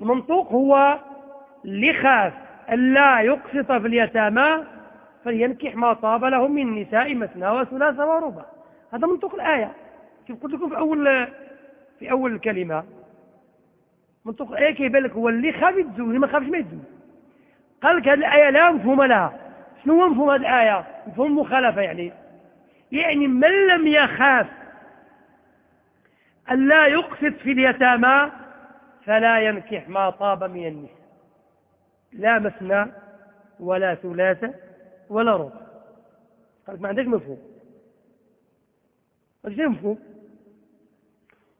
المنطوق هو اللي خاف ألا يقسط في اليتامى فلينكح ما طاب له من النساء مثنى وثلاث وربع. هذا منطوق الآية. كيف قلت لكم في أول في أول الكلمة منطوق الآية كيبان لك؟ هو اللي خاف يتزوج اللي ما خافش ما يتزوج. قال لك هذه الآية لا مفهوم لها. شنو هو مفهوم هذه الآية؟ مفهوم المخالفة يعني. يعني من لم يخاف ألا يقسط في اليتامى فلا ينكح ما طاب من النساء. لا مثنى ولا ثلاثة ولا ربع. قال ما عندك مفهوم. ما مفهوم.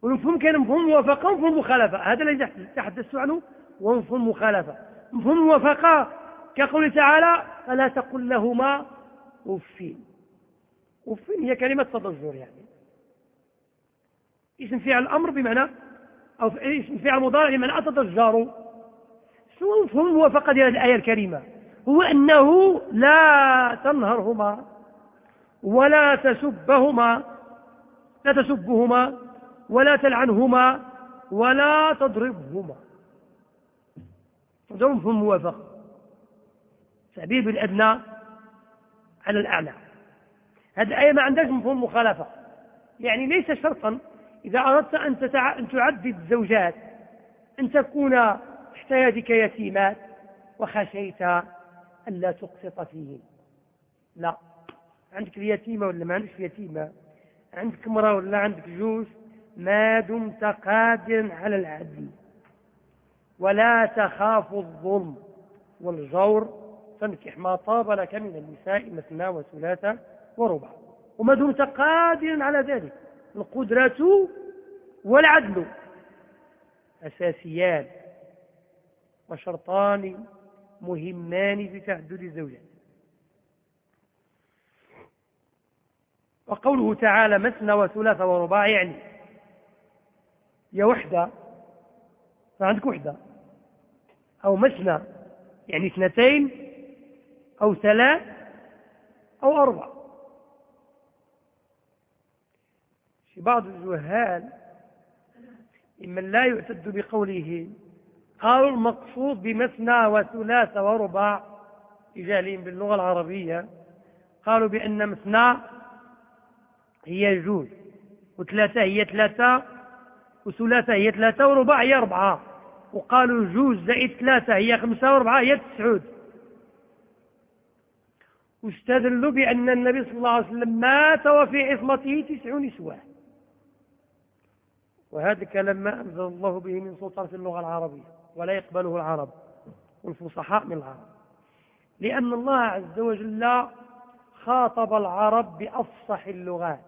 والمفهوم كان مفهوم موافقة ومفهوم مخالفة. هذا الذي تحدثت عنه هو مفهوم مخالفة. مفهوم موافقة كقول تعالى فلا تقل لهما أفين أفين هي كلمة تضجر يعني. اسم فعل الأمر بمعنى أو اسم فعل مضارع بمعنى أتضجر شنو مفهوم الموافقة ديال الآية الكريمة؟ هو أنه لا تنهرهما ولا تسبهما لا تسبهما ولا تلعنهما ولا تضربهما. هذا مفهوم موافقة تعبير بالأدنى على الأعلى. هذه الآية ما عندهاش مفهوم مخالفة. يعني ليس شرطا إذا أردت أن, تتع... أن تعدد الزوجات أن تكون تحت يدك يتيمات وخشيت ألا تقسط فيهن. لا. عندك اليتيمة ولا ما عندك اليتيمة؟ عندك امرأة ولا عندك جوز ما دمت قادرا على العدل. ولا تخاف الظلم والجور. فانكح ما طاب لك من النساء مثنى وثلاثة وربع. وما دمت قادرا على ذلك. القدرة والعدل. أساسيان. وشرطان مهمان في تعدد الزوجات وقوله تعالى مثنى وثلاث ورباع يعني يا وحدة فعندك وحدة. أو مثنى يعني اثنتين أو ثلاث أو أربع. بعض الجهال ممن لا يعتد بقوله قالوا المقصود بمثنى وثلاث وربع جاهلين باللغة العربية قالوا بأن مثنى هي جوج وثلاثة هي ثلاثة وثلاثة هي ثلاثة ورباع هي أربعة وقالوا جوج زائد ثلاثة هي خمسة وأربعة هي تسعود. واستدلوا بأن النبي صلى الله عليه وسلم مات وفي عصمته تسع نسوة. وهذا الكلام ما أنزل الله به من سلطان في اللغة العربية ولا يقبله العرب والفصحاء من العرب. لأن الله عز وجل خاطب العرب بأفصح اللغات.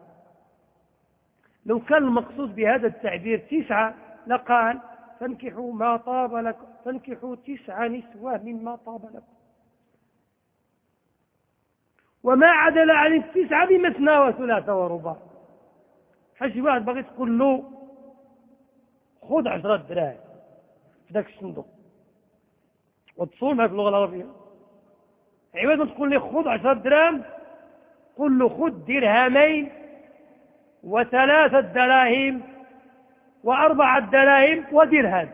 لو كان المقصود بهذا التعبير تسعة لقال فانكحوا ما طاب لكم فانكحوا تسع نسوة مما طاب لكم. وما عدل عن التسعة بمثنى وثلاثة ورباع. حشي واحد بغيت تقول له خذ عشرة دراهم في ذاك الصندوق. وتصونها في اللغة العربية. عوض ما تقول لي خذ عشرة دراهم قل له خذ درهمين وثلاثة دراهم وأربعة دراهم ودرهم.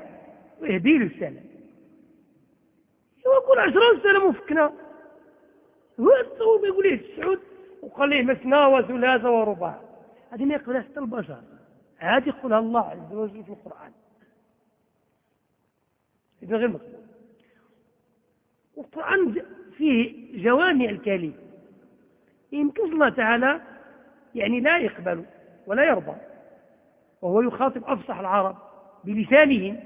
واهدي له السلام. يقول عشرة سنة مفكنا هو الصوم يقول ليه السعود وقال ليه مثنى وثلاثة ورباع. هذه ما يقبلها حتى البشر. هذه يقولها الله عز وجل في القرآن. إذا غير مقبول. والقرآن فيه جوامع الكلم يمكن الله تعالى يعني لا يقبل ولا يرضى. وهو يخاطب أفصح العرب بلسانهم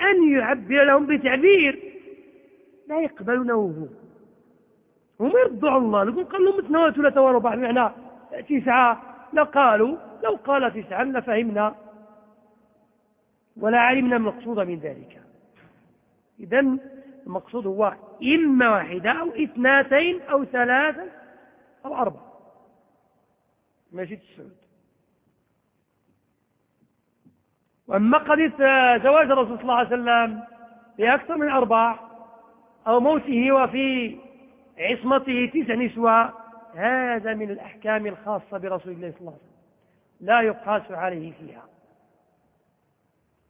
أن يعبر لهم بتعبير لا يقبلونه هم يردوا على الله. لو قال لهم اثنين وثلاثة وربع بمعنى تسعة. لقالوا لو قال تسعا لفهمنا ولا علمنا المقصود من ذلك. إذا المقصود هو إما واحدة أو اثنتين أو ثلاثة أو أربعة. ماشي تسعود. وأما قضية زواج الرسول صلى الله عليه وسلم بأكثر من أربع أو موته وفي عصمته تسع نسوة هذا من الأحكام الخاصة برسول الله صلى الله عليه وسلم. لا يقاس عليه فيها.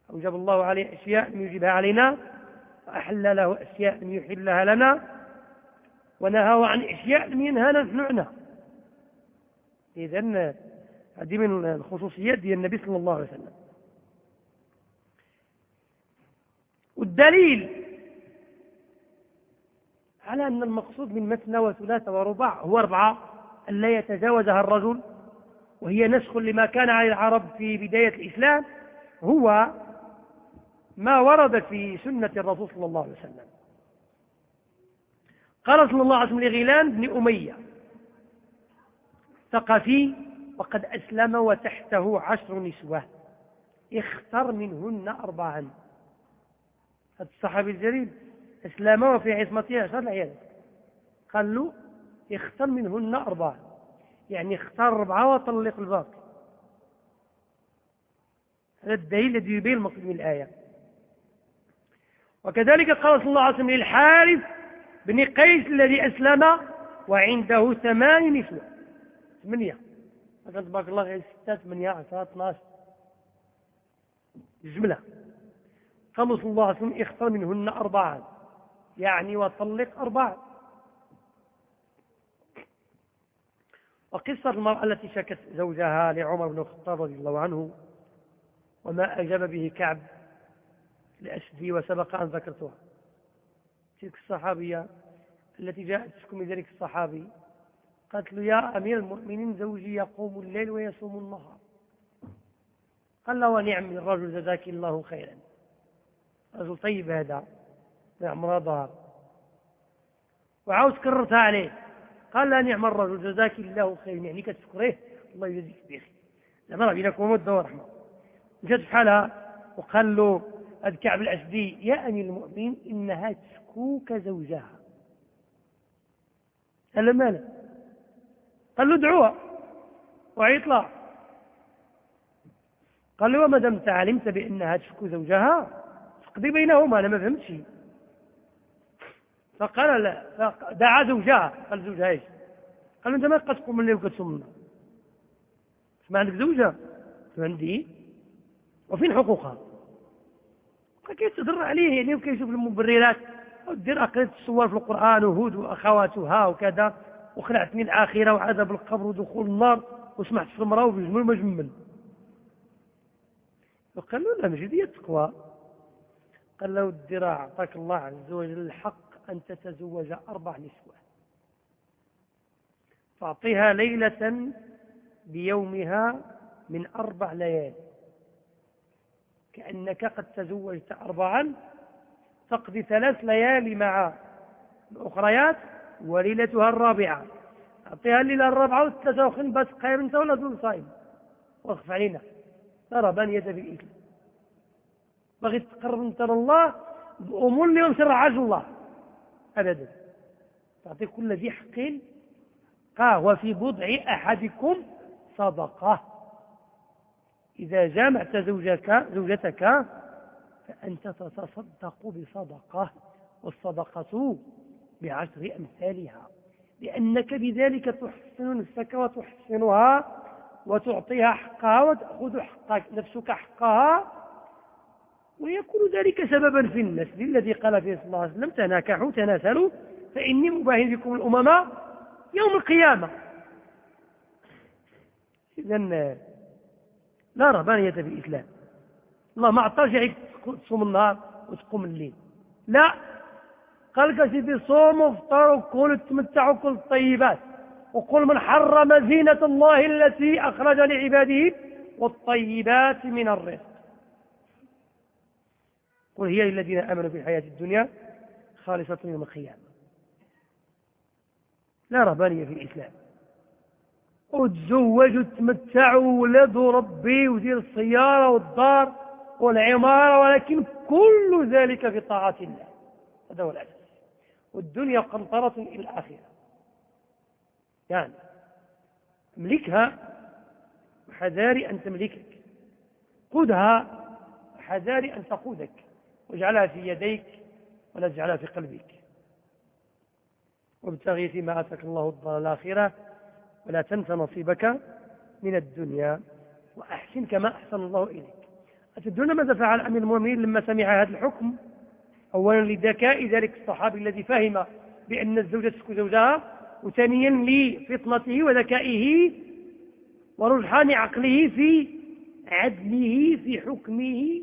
أوجب الله عليه أشياء لم يجبها علينا وأحل له أشياء لم يحلها لنا ونهى عن أشياء لم ينهانا عنها إذن هذه من الخصوصيات ديال النبي صلى الله عليه وسلم. والدليل على أن المقصود من مثنى وثلاثة ورباع هو أربعة أن لا يتجاوزها الرجل. وهي نسخ لما كان على العرب في بداية الإسلام هو ما ورد في سنة الرسول صلى الله عليه وسلم. قال صلى الله عليه وسلم لغيلان بن أمية ثقفي وقد أسلم وتحته عشر نسوة اختر منهن أربعا. هذا الصحابي الجليل أسلم وفي عصمته عشر العيال قال له اختر منهن أربعة يعني اختار أربعة وطلق الباقي. هذا الدليل الذي يبين المقصود من الآية. وكذلك قال صلى الله عليه وسلم للحارث بن قيس الذي أسلم وعنده ثمان نسوة. ثمانية. مثلا تبارك الله غير ستة ثمانية عشرة 12 الجملة قال صلى الله عليه وسلم اختار منهن أربعة. يعني وطلق أربعة. وقصة المرأة التي شكت زوجها لعمر بن الخطاب رضي الله عنه وما أجاب به كعب لأشدي وسبق أن ذكرتها. تلك الصحابية التي جاءت تشكو من ذلك الصحابي قالت له يا أمير المؤمنين زوجي يقوم الليل ويصوم النهار. قال له ونعم الرجل جزاك الله خيرا. رجل طيب هذا نعم ظهر وعاوز كررتها عليه. قال لا نعم الرجل جزاك الله خير يعني كتشكريه الله يجزيك بخير. لما راه بينكم ومده ورحمه جات في حالها وقال له الكعب الاسدي يا أمير المؤمنين إنها تشكوك زوجها. قال ماله؟ قال له ادعوها وعيط لها قال له وما دمت علمت بأنها تشكو زوجها؟ فاقضي بينهما أنا ما فهمتش. فقال لا دعا زوجها. قال زوجها إيش؟ قال أنت ما قد تقوم الليل وكتصوم ما عندك زوجة؟ عندي. وفين حقوقها تضر عليه؟ يعني وكيشوف المبررات؟ ودير أقرية الصور في القرآن وهود وأخواتها وكذا وخلعتني الآخرة وعذاب القبر ودخول النار وسمعت في المرأة وبجمل ما جمل وقال له لا دي التقوى. قال له الدراع أعطاك الله عز وجل الحق. أن تتزوج أربع نسوة تعطيها ليلة بيومها من أربع ليالي كأنك قد تزوجت أربعا تقضي ثلاث ليالي مع الأخريات وليلتها الرابعة. أعطيها الليلة الرابعة والثلاثة وخن بس خير أنت ولا دول صايم؟ واخف علينا. لا ربانية في الإسلام بغيت تقرب أنت لله بأمور اللي ما الله. أبدا. تعطي كل ذي حق. قاه وفي بضع أحدكم صدقة. إذا جامعت زوجك زوجتك فأنت تتصدق بصدقة والصدقة بعشر أمثالها. لأنك بذلك تحسن نفسك وتحسنها وتعطيها حقها وتأخذ حقك نفسك حقها ويكون ذلك سببا في النسل. الذي قال فيه صلى الله عليه وسلم تناكحوا تناسلوا فإني مباهن بكم الأمم يوم القيامة. إذا لا رهبانية في الإسلام. الله ما عطاش عليك تصوم النهار وتقوم الليل. لا. قال لك سيدي صوم وافطر وكل تمتع وكل الطيبات وقل من حرم زينة الله التي أخرج لعباده والطيبات من الرزق. قل هي للذين آمنوا في الحياة الدنيا خالصة يوم القيامة. لا رهبانية في الإسلام. وتزوج وتمتع وولد وربي ودير السيارة والدار والعمارة ولكن كل ذلك في طاعة الله. هذا هو الأساس. والدنيا قنطرة إلى الآخرة يعني أملكها وحذاري أن تملكك. قدها وحذاري أن تقودك. واجعلها في يديك ولا تجعلها في قلبك. وابتغي فيما آتاك الله الدار الآخرة ولا تنس نصيبك من الدنيا وأحسن كما أحسن الله إليك. أتدرون ماذا فعل أمير المؤمنين لما سمع هذا الحكم؟ أولا لذكاء ذلك الصحابي الذي فهم بأن الزوجة تسكو زوجها وثانيا لفطنته وذكائه ورجحان عقله في عدله في حكمه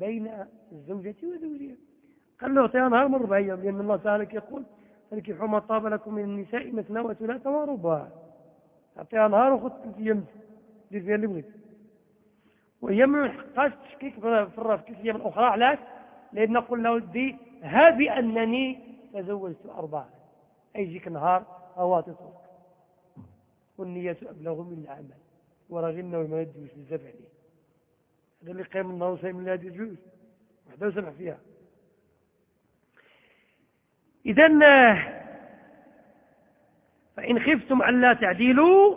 بين الزوجة وزوجها قال له اعطيها نهار من ربع أيام لأن الله تعالى يقول فانكحوا ما طاب لكم من النساء مثنى وثلاث ورباع. اعطيها نهار وخذ ثلاث أيام دير فيها اللي بغيت وهي ما حقاش تشكيك في ثلاث أيام الأخرى علاش؟ لأن قلنا ودي ها بأنني تزوجت أربعة. أي يجيك نهار طرق. والنية أبلغ من العمل. ورغمنا وما يدوش بزاف عليه هذا اللي قيم النهار وسايم الله يجوز وحده وسمع فيها. إذا فإن خفتم ألا تعديلوا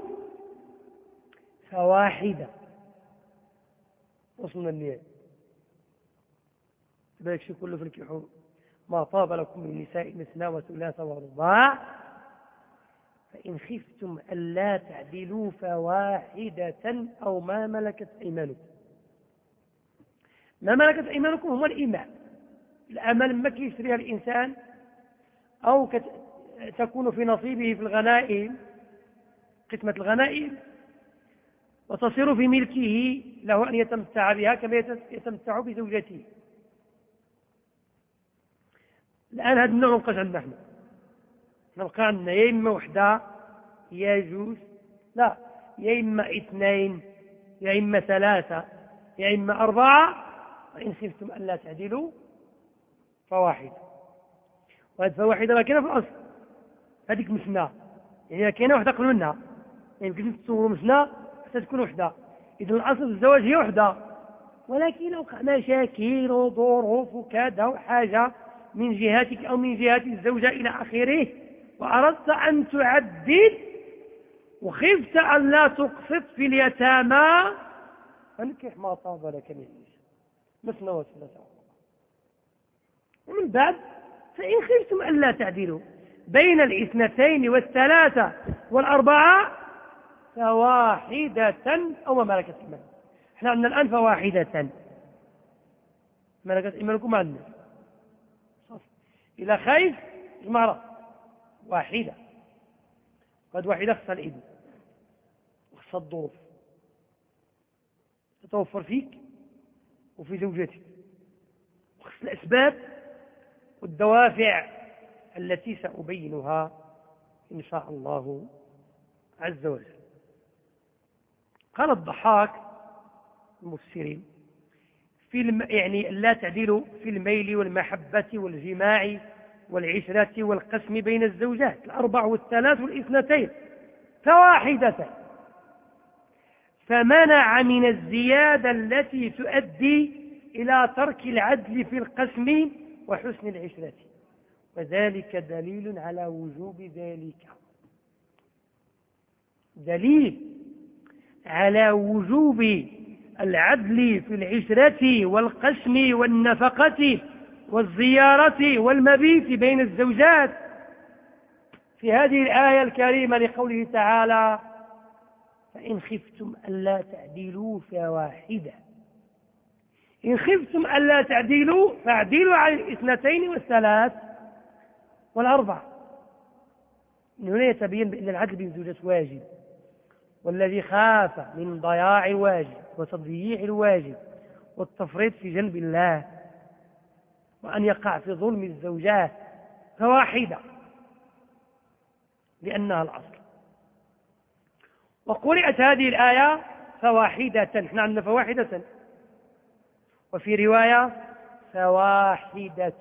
فواحدة. وصلنا النية بالك شو كله في الكحول ما طاب لكم من النساء مثنى وثلاث ورباع. فإن خفتم ألا تعدلوا فواحدة أو ما ملكت أيمانكم. ما ملكت أيمانكم هو الإيمان. الأمل ما كيشتريها الإنسان أو تكون في نصيبه في الغنائم قسمة الغنائم وتصير في ملكه له أن يتمتع بها كما يتمتع بزوجته. الآن هذا النوع منقش عندنا إحنا. نبقى عندنا يا إما وحدة يا جوز لا يا إما اثنين يا إما ثلاثة يا إما أربعة وإن خفتم ألا تعدلوا فواحدة وهذه فواحدة ما كاينة في الأصل. هذيك مسنا يعني كاينة وحدة قبل منها. يعني يمكن تصوروا مسنا حتى تكون وحدة. إذا الأصل الزواج هي وحدة. ولكن وقع مشاكل وظروف وكذا وحاجة من جهتك أو من جهة الزوجة إلى آخره وأردت أن تعدد وخفت أن لا تقسط في اليتامى فانكح ما طاب لك من النساء مثنى وثلاثة ومن بعد فإن خفتم أن لا تعدلوا. بين الاثنتين والثلاثة والأربعة فواحدة أو ما ملكت إيمانكم إحنا عندنا الآن فواحدة. ملكت إيمانكم ما عندنا. إلى خيف المرأة. واحدة. هذه واحدة خصها الإذن وخصها الظروف. تتوفر فيك. وفي زوجتك وخص الأسباب والدوافع التي سأبينها إن شاء الله عز وجل. قال الضحاك المفسرين في الم... يعني لا تعديل في الميل والمحبة والجماع والعشرة والقسم بين الزوجات الأربع والثلاث والاثنتين فواحدة. فمنع من الزيادة التي تؤدي إلى ترك العدل في القسم وحسن العشرة. وذلك دليل على وجوب ذلك. دليل على وجوب العدل في العشرة والقسم والنفقة والزيارة والمبيت بين الزوجات. في هذه الآية الكريمة لقوله تعالى فإن خفتم ألا تعدلوا فواحدة إن خفتم ألا تعدلوا فاعدلوا على الاثنتين والثلاث والأربع. من هنا يتبين بأن العدل بين الزوجات واجب والذي خاف من ضياع الواجب وتضييع الواجب والتفريط في جنب الله وأن يقع في ظلم الزوجات فواحدة لأنها الأصل. وقرأت هذه الآية فواحدة نحن عندنا فواحدة. وفي رواية فواحدة.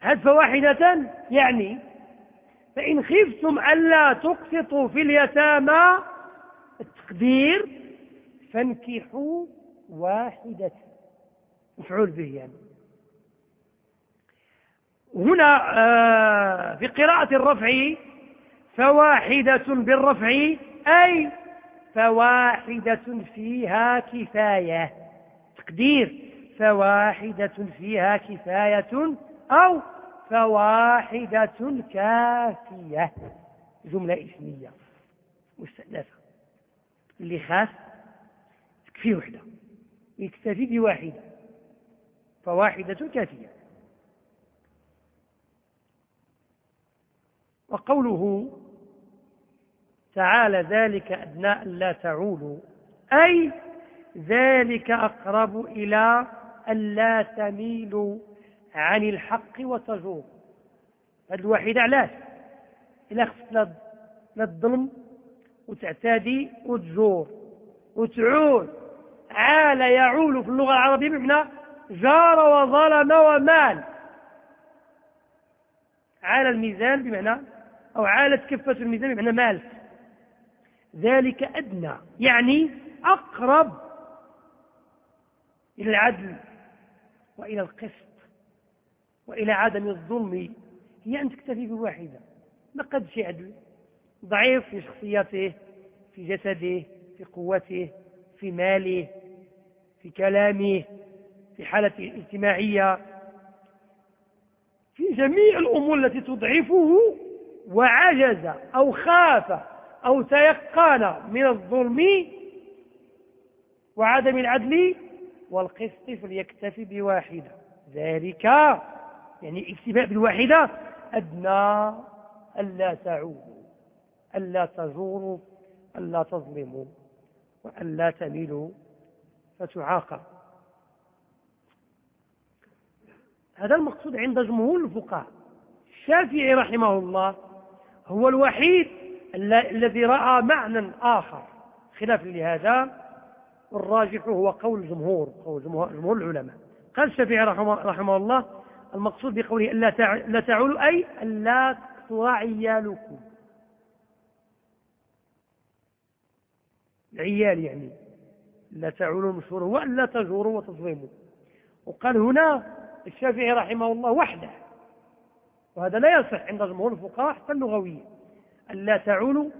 هل فواحدة؟ يعني فإن خفتم ألا تقسطوا في اليتامى التقدير فانكحوا واحدة. مفعول به يعني. هنا آه، في قراءة الرفع فواحدة بالرفع أي فواحدة فيها كفاية. تقدير فواحدة فيها كفاية أو فواحدة كافية. جملة اسمية مستأنفة. اللي خاف تكفي وحدة. يكتفي بواحدة. فواحدة كافية. وقوله تعالى ذلك أدنى ألا تعولوا أي ذلك أقرب إلى ألا تميلوا عن الحق وتجور هذه الواحدة علاش؟ إلا خفت لا تظلم وتعتدي وتجور وتعول عال يعول في اللغة العربية بمعنى جار وظلم ومال. عال الميزان بمعنى أو عالت كفة الميزان بمعنى مال. ذلك أدنى يعني أقرب إلى العدل وإلى القسط وإلى عدم الظلم. هي أن تكتفي بواحدة ما قدش عدل ضعيف في شخصيته في جسده في قوته في ماله في كلامه في حالته الاجتماعية في جميع الأمور التي تضعفه وعجز أو خاف أو تيقن من الظلم وعدم العدل والقسط فليكتفي بواحدة. ذلك يعني اكتفاء بالواحدة أدنى ألا تعودوا ألا تزوروا ألا تظلموا وألا تميلوا فتعاقب. هذا المقصود عند جمهور الفقهاء. الشافعي رحمه الله هو الوحيد الذي رأى معنى آخر. خلاف لهذا والراجح هو قول الجمهور قول جمهور العلماء. قال الشافعي رحمه, رحمه الله المقصود بقوله لا تعولوا أي ألا تكثر عيالكم العيال يعني لا تعولوا المشهور هو ألا تجوروا وتظلموا وقال هنا الشافعي رحمه الله وحده وهذا لا يصح عند جمهور الفقهاء حتى اللغوية ألا تعولوا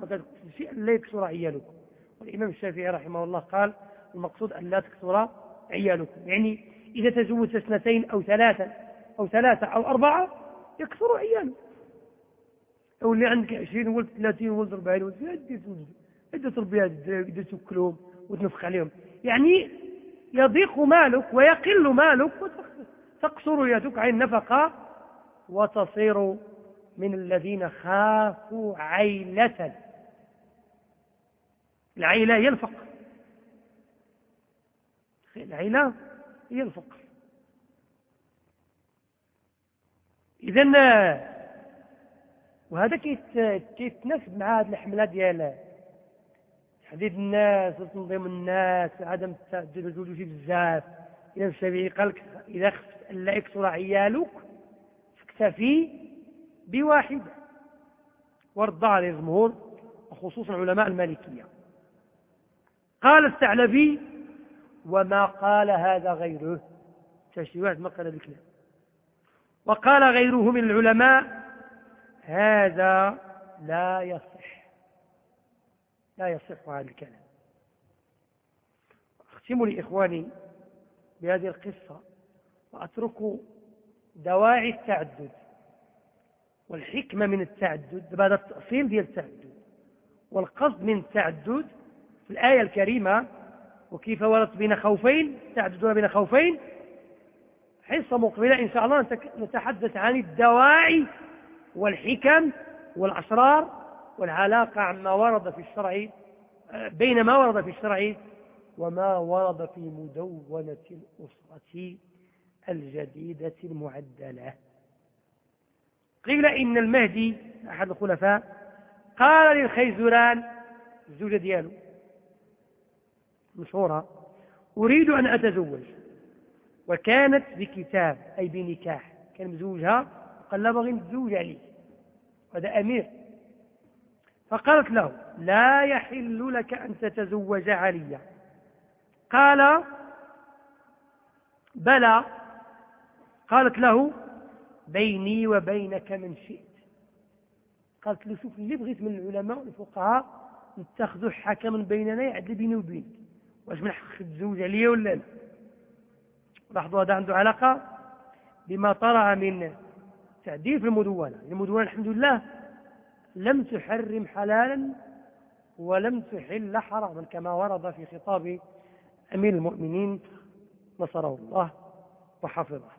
شيء لا يكسر عيالكم. والإمام الشافعي رحمه الله قال المقصود أن لا تكسر عيالكم. يعني إذا تزوجت اثنتين أو ثلاثة أو ثلاثة أو أربعة يكثر عياله أو اللي عندك 20 ولد 30 ولد 40 ولد أنت تربي هذه الدراري تأكلهم وتنفق عليهم. يعني يضيق مالك ويقل مالك تقصر يدك عن النفقة وتصير من الذين خافوا عيلة. العيلة هي الفقر العيلة هي الفقر إذا وهذا كيتناسب مع هذه الحملة ديال تحديد الناس وتنظيم الناس عدم التعدد شي بزاف. إذا الشافعي قال لك إذا خفت ألا يكثر عيالك فاكتفي بواحدة. ورد عليه الجمهور وخصوصا علماء المالكية. قال الثعلبي وما قال هذا غيره؟ تشي واحد ما قال هذا الكلام. وقال غيره من العلماء هذا لا يصح. لا يصح هذا الكلام. أختم لإخواني بهذه القصة وأترك دواعي التعدد. والحكمة من التعدد بعد التأصيل ديال التعدد. والقصد من التعدد في الآية الكريمة وكيف وردت بين خوفين تعددون بين خوفين حصة مقبلة إن شاء الله نتحدث عن الدواعي والحكم والأسرار والعلاقة عما ورد في الشرع بين ما ورد في الشرع وما ورد في مدونة الأسرة الجديدة المعدلة. قيل إن المهدي أحد الخلفاء قال للخيزران الزوجة دياله مشهورة أريد أن أتزوج. وكانت بكتاب أي بنكاح كان مزوجها قال لا بغي نتزوج عليك هذا أمير. فقالت له لا يحل لك أن تتزوج عليا قال بلى. قالت له بيني وبينك من شئت. قالت له شوف اللي بغيت من العلماء والفقهاء نتخذوا حكما بيننا يعدل بيني وبينك. واش من حق تزوج عليا ولا لا؟ لاحظوا هذا عنده علاقة بما طرأ من تعديل في المدونة. المدونة الحمد لله لم تحرم حلالا ولم تحل حراما كما ورد في خطاب أمير المؤمنين نصره الله وحفظه.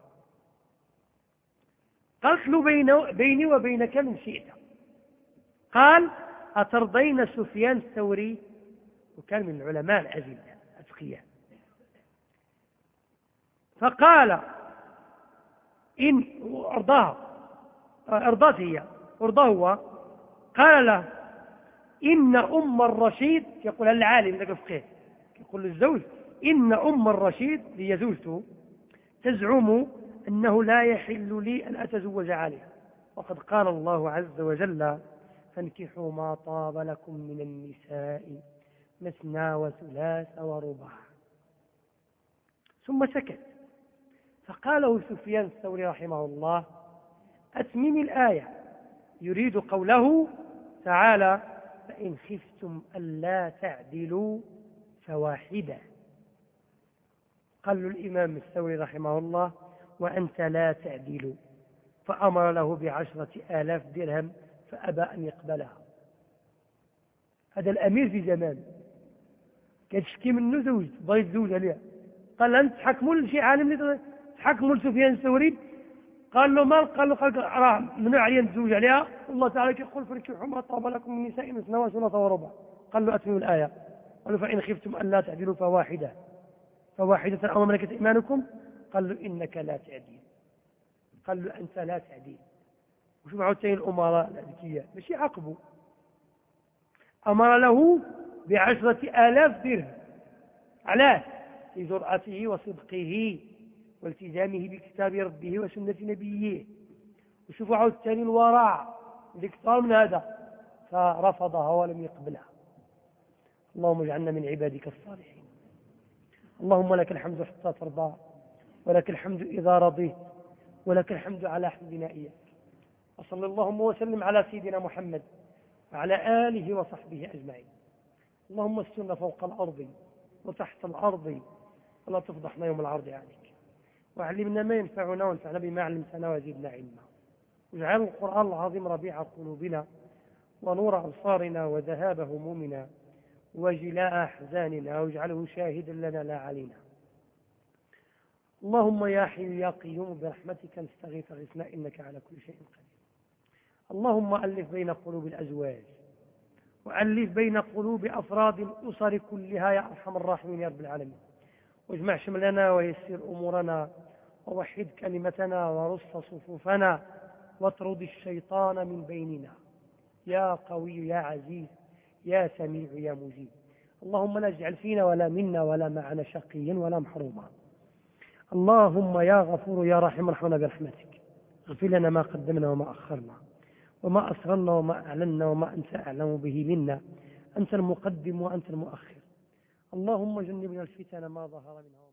قالت له بيني وبينك من شئت. قال أترضين سفيان الثوري؟ وكان من العلماء الأذلة الأتقياء. فقال إن أرضاها أرضات هي أرضاه هو. قال له إن أم الرشيد يقول العالم ذاك الفقيه يقول للزوج إن أم الرشيد هي زوجته تزعم أنه لا يحل لي أن أتزوج عليها وقد قال الله عز وجل فانكحوا ما طاب لكم من النساء مثنى وثلاث ورباع. ثم سكت. فقاله سفيان الثوري رحمه الله أتمم الآية. يريد قوله تعالى فإن خفتم ألا تعدلوا فواحدة. قال الإمام الثوري رحمه الله وأنت لا تعدل. فأمر له بعشرة آلاف درهم فأبى أن يقبلها. هذا الأمير في زمان. كتشكي منه زوج بغى يتزوج عليها. قال أنت تحكموا لشي عالم تحكموا لسفيان الثوري قال له مال قال له راه ممنوع عليا نتزوج عليها. الله تعالى كيقول فانكحوا ما طاب لكم من نساء مثنى وثلاث وربع. قال له أتموا الآية. قال له فإن خفتم أن لا تعدلوا فواحدة. فواحدة أو ملكة إيمانكم قال له إنك لا تعديل. قال له أنت لا تعديل. وشوف عاوتاني الأمراء الأذكياء ماشي عاقبوا أمر له بعشرة آلاف درهم. علاه لجرأته وصدقه والتزامه بكتاب ربه وسنة نبيه. وشوفوا عاود الثاني الورع اللي أكثر من هذا. فرفضها ولم يقبلها. اللهم اجعلنا من عبادك الصالحين. اللهم لك الحمد حتى ترضى. ولك الحمد إذا رضيت ولك الحمد على حمدنا إياك وصلى اللهم وسلم على سيدنا محمد وعلى آله وصحبه أجمعين. اللهم استرنا فوق الأرض وتحت الأرض. ولا تفضحنا يوم العرض عليك. وعلمنا ما ينفعنا وانفعنا بما علمتنا وزدنا علما. واجعل القرآن العظيم ربيع قلوبنا ونور أبصارنا وذهاب همومنا وجلاء أحزاننا واجعله شاهدا لنا لا علينا. اللهم يا حي يا قيوم برحمتك نستغيث غثنا إنك على كل شيء قدير. اللهم ألف بين قلوب الأزواج وألف بين قلوب أفراد الأسر كلها يا أرحم الراحمين يا رب العالمين. واجمع شملنا ويسر أمورنا ووحد كلمتنا ورص صفوفنا واطرد الشيطان من بيننا. يا قوي يا عزيز يا سميع يا مجيب. اللهم لا اجعل فينا ولا منا ولا معنا شقيا ولا محروما. اللهم يا غفور يا رحيم ارحمنا برحمتك. اغفر لنا ما قدمنا وما أخرنا وما أسررنا وما أعلنا وما أنت أعلم به منا. أنت المقدم وأنت المؤخر. اللهم جنبنا الفتن ما ظهر منها.